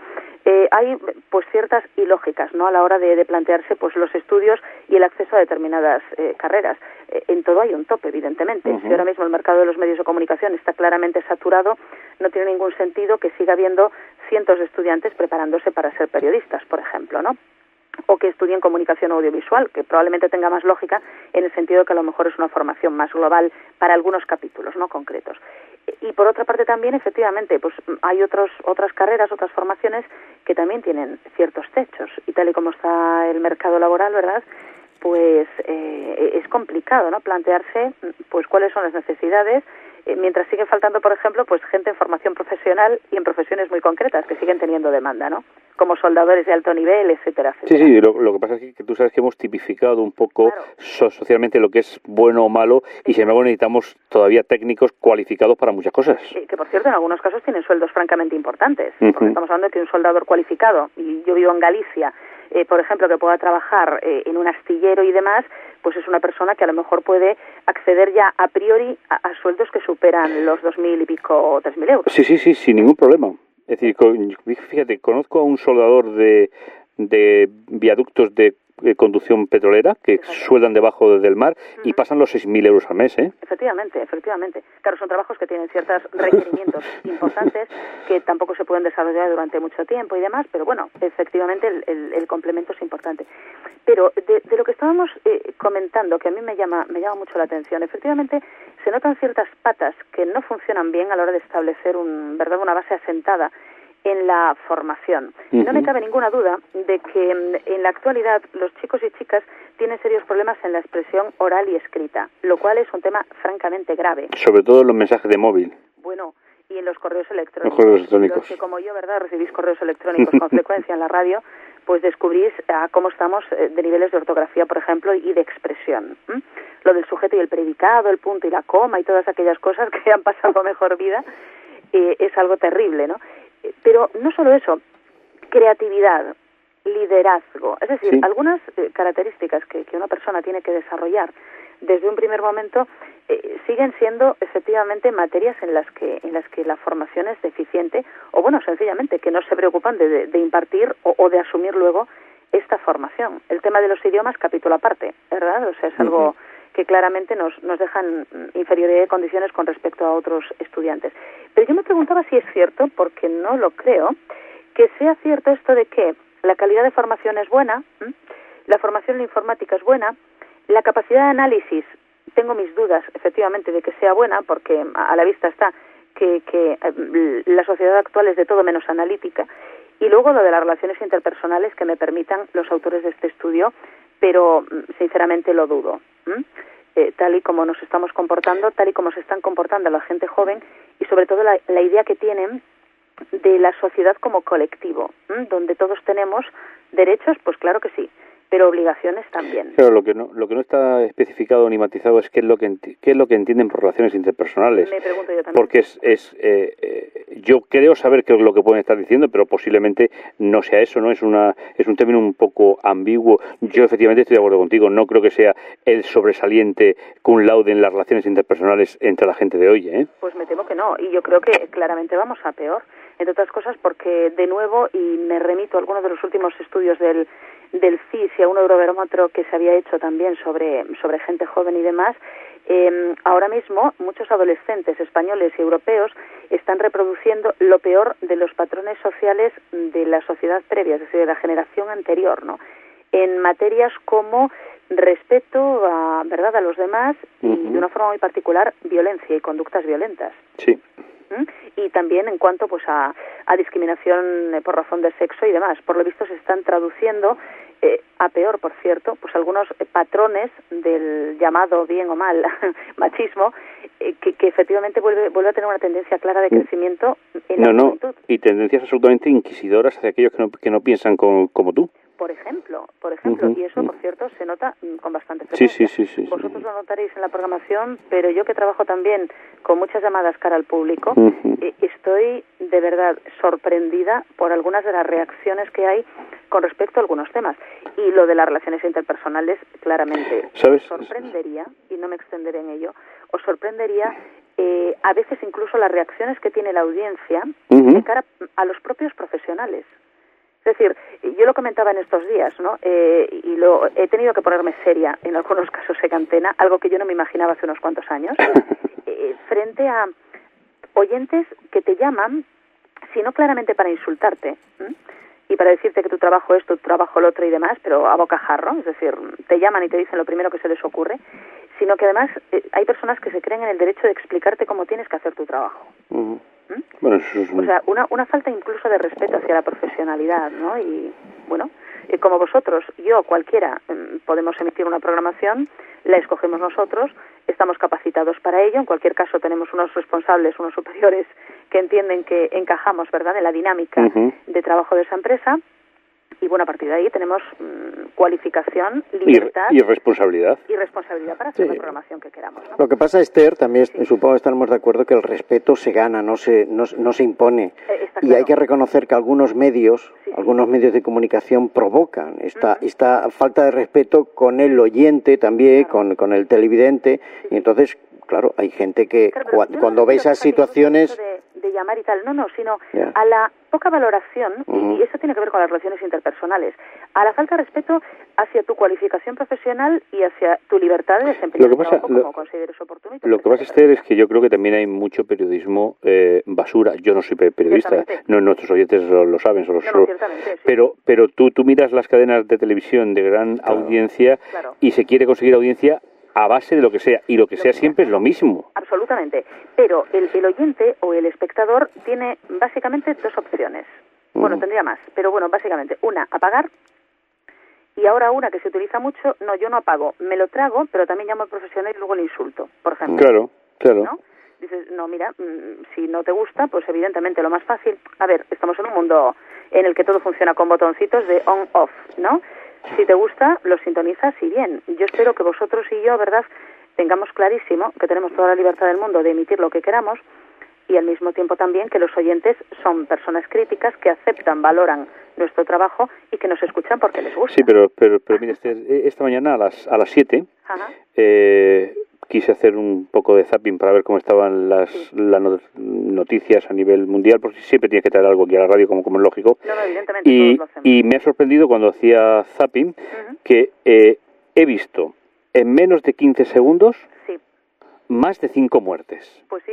eh, hay pues ciertas ilógicas no a la hora de, de plantearse pues los estudios y el acceso a determinadas eh, carreras. Eh, en todo hay un tope evidentemente. Ujú. si ahora mismo el mercado de los medios de comunicación está claramente saturado no tiene ningún sentido que siga habiendo cientos de estudiantes preparándose para ser periodistas por ejemplo no o que estudien comunicación audiovisual, que probablemente tenga más lógica en el sentido que a lo mejor es una formación más global para algunos capítulos no concretos. Y por otra parte también, efectivamente, pues hay otros, otras carreras, otras formaciones que también tienen ciertos techos. Y tal y como está el mercado laboral, ¿verdad? Pues eh, es complicado, ¿no? Plantearse, pues cuáles son las necesidades, eh, mientras sigue faltando, por ejemplo, pues gente en formación profesional y en profesiones muy concretas que siguen teniendo demanda, ¿no? Como soldadores de alto nivel, etcétera, Sí, etcétera. sí, lo, lo que pasa es que, que tú sabes que hemos tipificado un poco Claro. so- socialmente lo que es bueno o malo y sin embargo necesitamos todavía técnicos cualificados para muchas cosas. Sí, que por cierto en algunos casos tienen sueldos francamente importantes, porque estamos hablando de que un soldador cualificado, y yo vivo en Galicia, eh, por ejemplo, que pueda trabajar eh, en un astillero y demás, pues es una persona que a lo mejor puede acceder ya a priori a, sueldos que superan los dos mil y pico o tres mil euros. Sí, sí, sí, sin ningún problema. Es decir, fíjate, conozco a un soldador de, de viaductos de eh, conducción petrolera que sueldan debajo del mar y pasan los 6.000 euros al mes, ¿eh? Efectivamente, efectivamente. Claro, son trabajos que tienen ciertos requerimientos importantes que tampoco se pueden desarrollar durante mucho tiempo y demás, pero bueno, efectivamente el, el- el complemento es importante. Pero de, de lo que estábamos eh, comentando, que a mí me llama, me llama mucho la atención, efectivamente se notan ciertas patas que no funcionan bien a la hora de establecer un, ¿verdad? una base asentada en la formación. No me cabe ninguna duda de que mm, en la actualidad los chicos y chicas tienen serios problemas en la expresión oral y escrita, lo cual es un tema francamente grave. Sobre todo en los mensajes de móvil. Bueno, y en los correos electrónicos. Los correos electrónicos. Los que como yo, ¿verdad?, recibís correos electrónicos con frecuencia en la radio, pues descubrís ah, cómo estamos eh, de niveles de ortografía, por ejemplo, y de expresión. ¿m? Lo del sujeto y el predicado, el punto y la coma y todas aquellas cosas que han pasado mejor vida eh, es algo terrible, ¿no? Pero no solo eso, creatividad, liderazgo, es decir, Sí. algunas eh, características que, que una persona tiene que desarrollar desde un primer momento eh, siguen siendo efectivamente materias en las que en las que la formación es deficiente o bueno sencillamente que no se preocupan de, de- de impartir o, o de asumir luego esta formación. El tema de los idiomas, capítulo aparte, ¿verdad? O sea, es algo que claramente nos, nos dejan inferioridad de condiciones con respecto a otros estudiantes. Pero yo me preguntaba si es cierto, porque no lo creo, que sea cierto esto de que la calidad de formación es buena, ¿m? la formación en informática es buena, la capacidad de análisis, tengo mis dudas efectivamente de que sea buena, porque a la vista está que, que eh, la sociedad actual es de todo menos analítica, y luego lo de las relaciones interpersonales que me permitan los autores de este estudio, pero mm, sinceramente lo dudo. ¿m? Eh, tal y como nos estamos comportando, tal y como se están comportando la gente joven y sobre todo la, la idea que tienen de la sociedad como colectivo, donde todos tenemos derechos, pues claro que sí, pero obligaciones también. Pero lo que no, lo que no está especificado ni matizado es qué es lo que qué es lo que entienden por relaciones interpersonales. Me pregunto yo también. Porque es, es eh, eh, yo creo saber qué es lo que pueden estar diciendo, pero posiblemente no sea eso, ¿no? Es una es un término un poco ambiguo. Yo efectivamente estoy de acuerdo contigo, no creo que sea el sobresaliente cum laude en las relaciones interpersonales entre la gente de hoy, ¿eh? Pues me temo que no, y yo creo que claramente vamos a peor, entre otras cosas porque, de nuevo, y me remito a algunos de los últimos estudios del, del CIS y a un eurobarómetro que se había hecho también sobre, sobre gente joven y demás, eh, ahora mismo muchos adolescentes españoles y europeos están reproduciendo lo peor de los patrones sociales de la sociedad previa, es decir, de la generación anterior, ¿no? En materias como respeto a, ¿verdad? a los demás y de una forma muy particular violencia y conductas violentas. Sí. ¿M? Y también en cuanto pues a, a discriminación eh, por razón de sexo y demás. Por lo visto se están traduciendo eh, a peor, por cierto, pues algunos eh, patrones del llamado bien o mal machismo eh, que, que efectivamente vuelve, vuelve a tener una tendencia clara de crecimiento en Mm. No, la no, juventud. y tendencias absolutamente inquisidoras hacia aquellos que no, que no piensan como, como tú. Por ejemplo, por ejemplo, y eso, por cierto, se nota con bastante frecuencia. sí, sí, sí. Vosotros lo notaréis en la programación, pero yo que trabajo también con muchas llamadas cara al público, eh, estoy de verdad sorprendida por algunas de las reacciones que hay con respecto a algunos temas. Y lo de las relaciones interpersonales, claramente, ¿Sabes? os sorprendería, y no me extenderé en ello, os sorprendería eh, a veces incluso las reacciones que tiene la audiencia de cara a los propios profesionales. Es decir, yo lo comentaba en estos días, ¿no? Eh, y lo he tenido que ponerme seria en algunos casos en antena, algo que yo no me imaginaba hace unos cuantos años, eh, frente a oyentes que te llaman, si no claramente para insultarte, ¿m? y para decirte que tu trabajo es tu trabajo lo otro y demás, pero a bocajarro, es decir, te llaman y te dicen lo primero que se les ocurre, sino que además eh, hay personas que se creen en el derecho de explicarte cómo tienes que hacer tu trabajo. ¿M? Bueno, eso es un- O sea, una, una falta incluso de respeto hacia la profesionalidad, ¿no? Y bueno, eh, como vosotros, yo, cualquiera, mm, podemos emitir una programación, la escogemos nosotros, estamos capacitados para ello, en cualquier caso tenemos unos responsables, unos superiores que entienden que encajamos, ¿verdad?, en la dinámica de trabajo de esa empresa. Y bueno, a partir de ahí tenemos mm, cualificación, libertad y responsabilidad. y responsabilidad para hacer Sí. la programación que queramos, ¿no? Lo que pasa, Esther, también supongo que estaremos de acuerdo que el respeto se gana, no se, no, no se impone. Eh, Y claro. hay que reconocer que algunos medios, Sí, algunos medios de comunicación provocan esta, esta falta de respeto con el oyente también, Claro. con, con el televidente. Y entonces, claro, hay gente que Claro, no cuando refiero, esas situaciones... De, de llamar y tal, no, no, sino a la poca valoración, y- eso tiene que ver con las relaciones interpersonales, a la falta de respeto hacia tu cualificación profesional y hacia tu libertad de desempeñar Lo que pasa- lo- como consideres oportuno. Lo que pasa, Esther, es que yo creo que también hay mucho periodismo eh, basura. Yo no soy pe- periodista, no nuestros oyentes lo, lo saben, solo, No, no, solo- ciertamente, sí. pero pero tú tú miras las cadenas de televisión de gran audiencia Claro. y se quiere conseguir audiencia a base de lo que sea y lo que sea que siempre es lo mismo. Absolutamente. Pero el, el oyente o el espectador tiene básicamente dos opciones. Bueno, tendría más, pero bueno, básicamente una, apagar. Y ahora una que se utiliza mucho, no, yo no apago, me lo trago, pero también llamo al profesional y luego le insulto, por ejemplo. Claro, claro. ¿no? Dices, no, mira, mm, si no te gusta, pues evidentemente lo más fácil. A ver, estamos en un mundo en el que todo funciona con botoncitos de on-off, ¿no? Si te gusta, lo sintonizas y bien. Yo espero que vosotros y yo, ¿verdad?, tengamos clarísimo que tenemos toda la libertad del mundo de emitir lo que queramos y al mismo tiempo también que los oyentes son personas críticas que aceptan, valoran nuestro trabajo y que nos escuchan porque les gusta. Sí, pero pero pero mire, Esther, eh, esta mañana a las a las 7 Ajá. eh, quise hacer un poco de zapping para ver cómo estaban las, las no- noticias a nivel mundial, porque siempre tienes que traer algo aquí a la radio, como, como es lógico. No, no, evidentemente Y, me ha sorprendido cuando hacía zapping que eh, he visto en menos de 15 segundos Sí, más de 5 muertes. pues sí.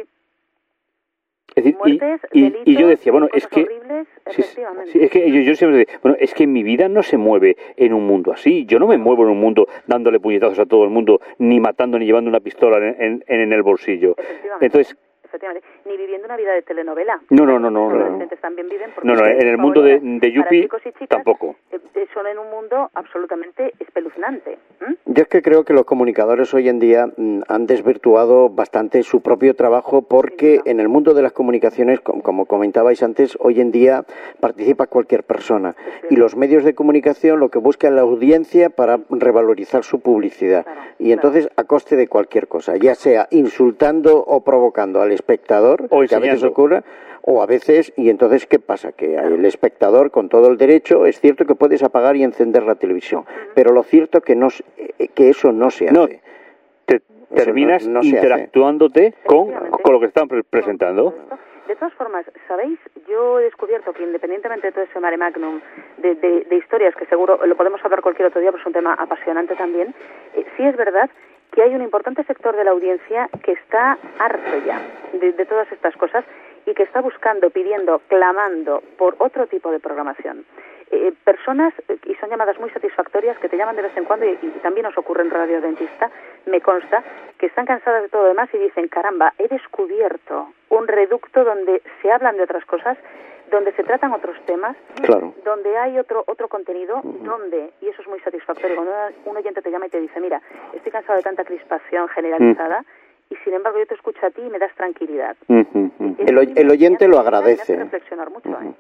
Es decir, y- Muertes, y, delitos, y yo decía, bueno, es que... horribles, Sí, efectivamente. sí, es que yo, yo siempre digo, bueno, es que mi vida no se mueve en un mundo así. Yo no me muevo en un mundo dándole puñetazos a todo el mundo, ni matando, ni llevando una pistola en, en- en el bolsillo. Entonces, Efectivamente. Ni viviendo una vida de telenovela. No, no, no, no, Los no. adolescentes también viven porque No, no, en el mundo de- de Yupi chicos y chicas, tampoco. eh, eh, son en un mundo absolutamente espeluznante. Yo es que creo que los comunicadores hoy en día mm, han desvirtuado bastante su propio trabajo porque en el mundo de las comunicaciones, com- como comentabais antes, hoy en día participa cualquier persona y los medios de comunicación lo que buscan es la audiencia para revalorizar su publicidad y entonces a coste de cualquier cosa, ya sea insultando o provocando al espectador, O que a veces ocurre, o a veces, y entonces, ¿qué pasa? Que el espectador, con todo el derecho, es cierto que puedes apagar y encender la televisión, pero lo cierto que, no, se- eh, que eso no se No, hace. te terminas no- no se hace. interactuándote con, con lo que están pre- presentando. De todas formas, ¿sabéis? Yo he descubierto que independientemente de todo ese mare magnum de, de- de historias, que seguro lo podemos hablar cualquier otro día, pero es un tema apasionante también, eh, sí es verdad que hay un importante sector de la audiencia que está harto ya de, todas estas cosas y que está buscando, pidiendo, clamando por otro tipo de programación. Eh, personas, eh, y son llamadas muy satisfactorias, que te llaman de vez en cuando, y, y también nos ocurre en Radio Dentista, me consta, que están cansadas de todo lo demás y dicen, caramba, he descubierto un reducto donde se hablan de otras cosas, donde se tratan otros temas, Claro. donde hay otro otro contenido, donde, y eso es muy satisfactorio, cuando un oyente te llama y te dice, mira, estoy cansado de tanta crispación generalizada, y sin embargo yo te escucho a ti y me das tranquilidad. El el oyente lo me hace agradece. reflexionar mucho, ¿eh?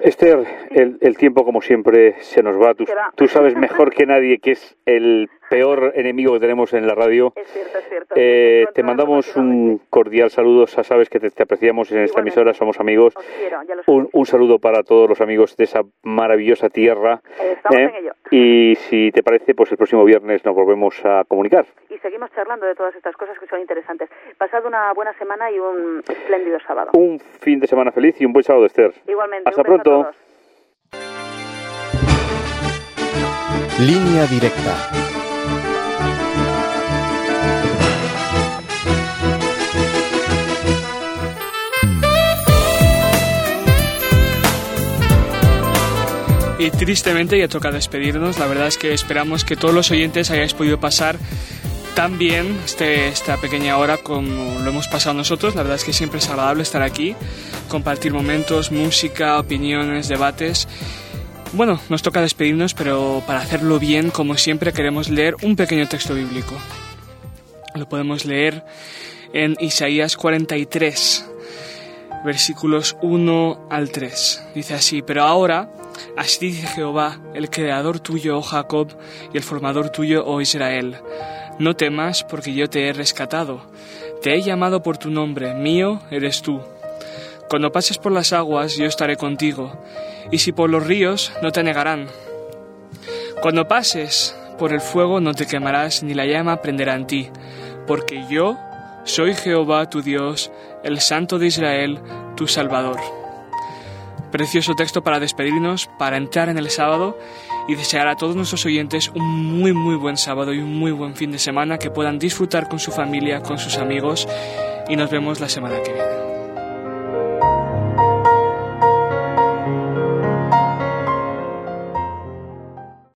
Esther, el, el tiempo como siempre se nos va. Tú, tú sabes mejor que nadie que es el peor enemigo que tenemos en la radio. Es cierto, es cierto. Eh, Lo te mandamos un cordial saludo. Ya sabes que te, te apreciamos en esta Igualmente. emisora, somos amigos. Os quiero, ya lo Un, saludo para todos los amigos de esa maravillosa tierra. Eh, estamos ¿eh? en ello. Y si te parece, pues el próximo viernes nos volvemos a comunicar. Y seguimos charlando de todas estas cosas que son interesantes. Pasad una buena semana y un espléndido sábado. Un fin de semana feliz y un buen sábado, Esther. Igualmente, Hasta un beso a pronto. todos. Línea directa. Y tristemente ya toca despedirnos. La verdad es que esperamos que todos los oyentes hayáis podido pasar tan bien este, esta pequeña hora como lo hemos pasado nosotros. La verdad es que siempre es agradable estar aquí, compartir momentos, música, opiniones, debates. Bueno, nos toca despedirnos, pero para hacerlo bien, como siempre, queremos leer un pequeño texto bíblico. Lo podemos leer en Isaías 43, versículos 1 al 3. Dice así, pero ahora, así dice Jehová, el creador tuyo, oh Jacob, y el formador tuyo, oh Israel. No temas, porque yo te he rescatado. Te he llamado por tu nombre, mío eres tú. Cuando pases por las aguas, yo estaré contigo, y si por los ríos, no te negarán. Cuando pases por el fuego, no te quemarás, ni la llama prenderá en ti, porque yo soy Jehová tu Dios, el Santo de Israel, tu Salvador. Precioso texto para despedirnos, para entrar en el sábado y desear a todos nuestros oyentes un muy muy buen sábado y un muy buen fin de semana que puedan disfrutar con su familia, con sus amigos y nos vemos la semana que viene.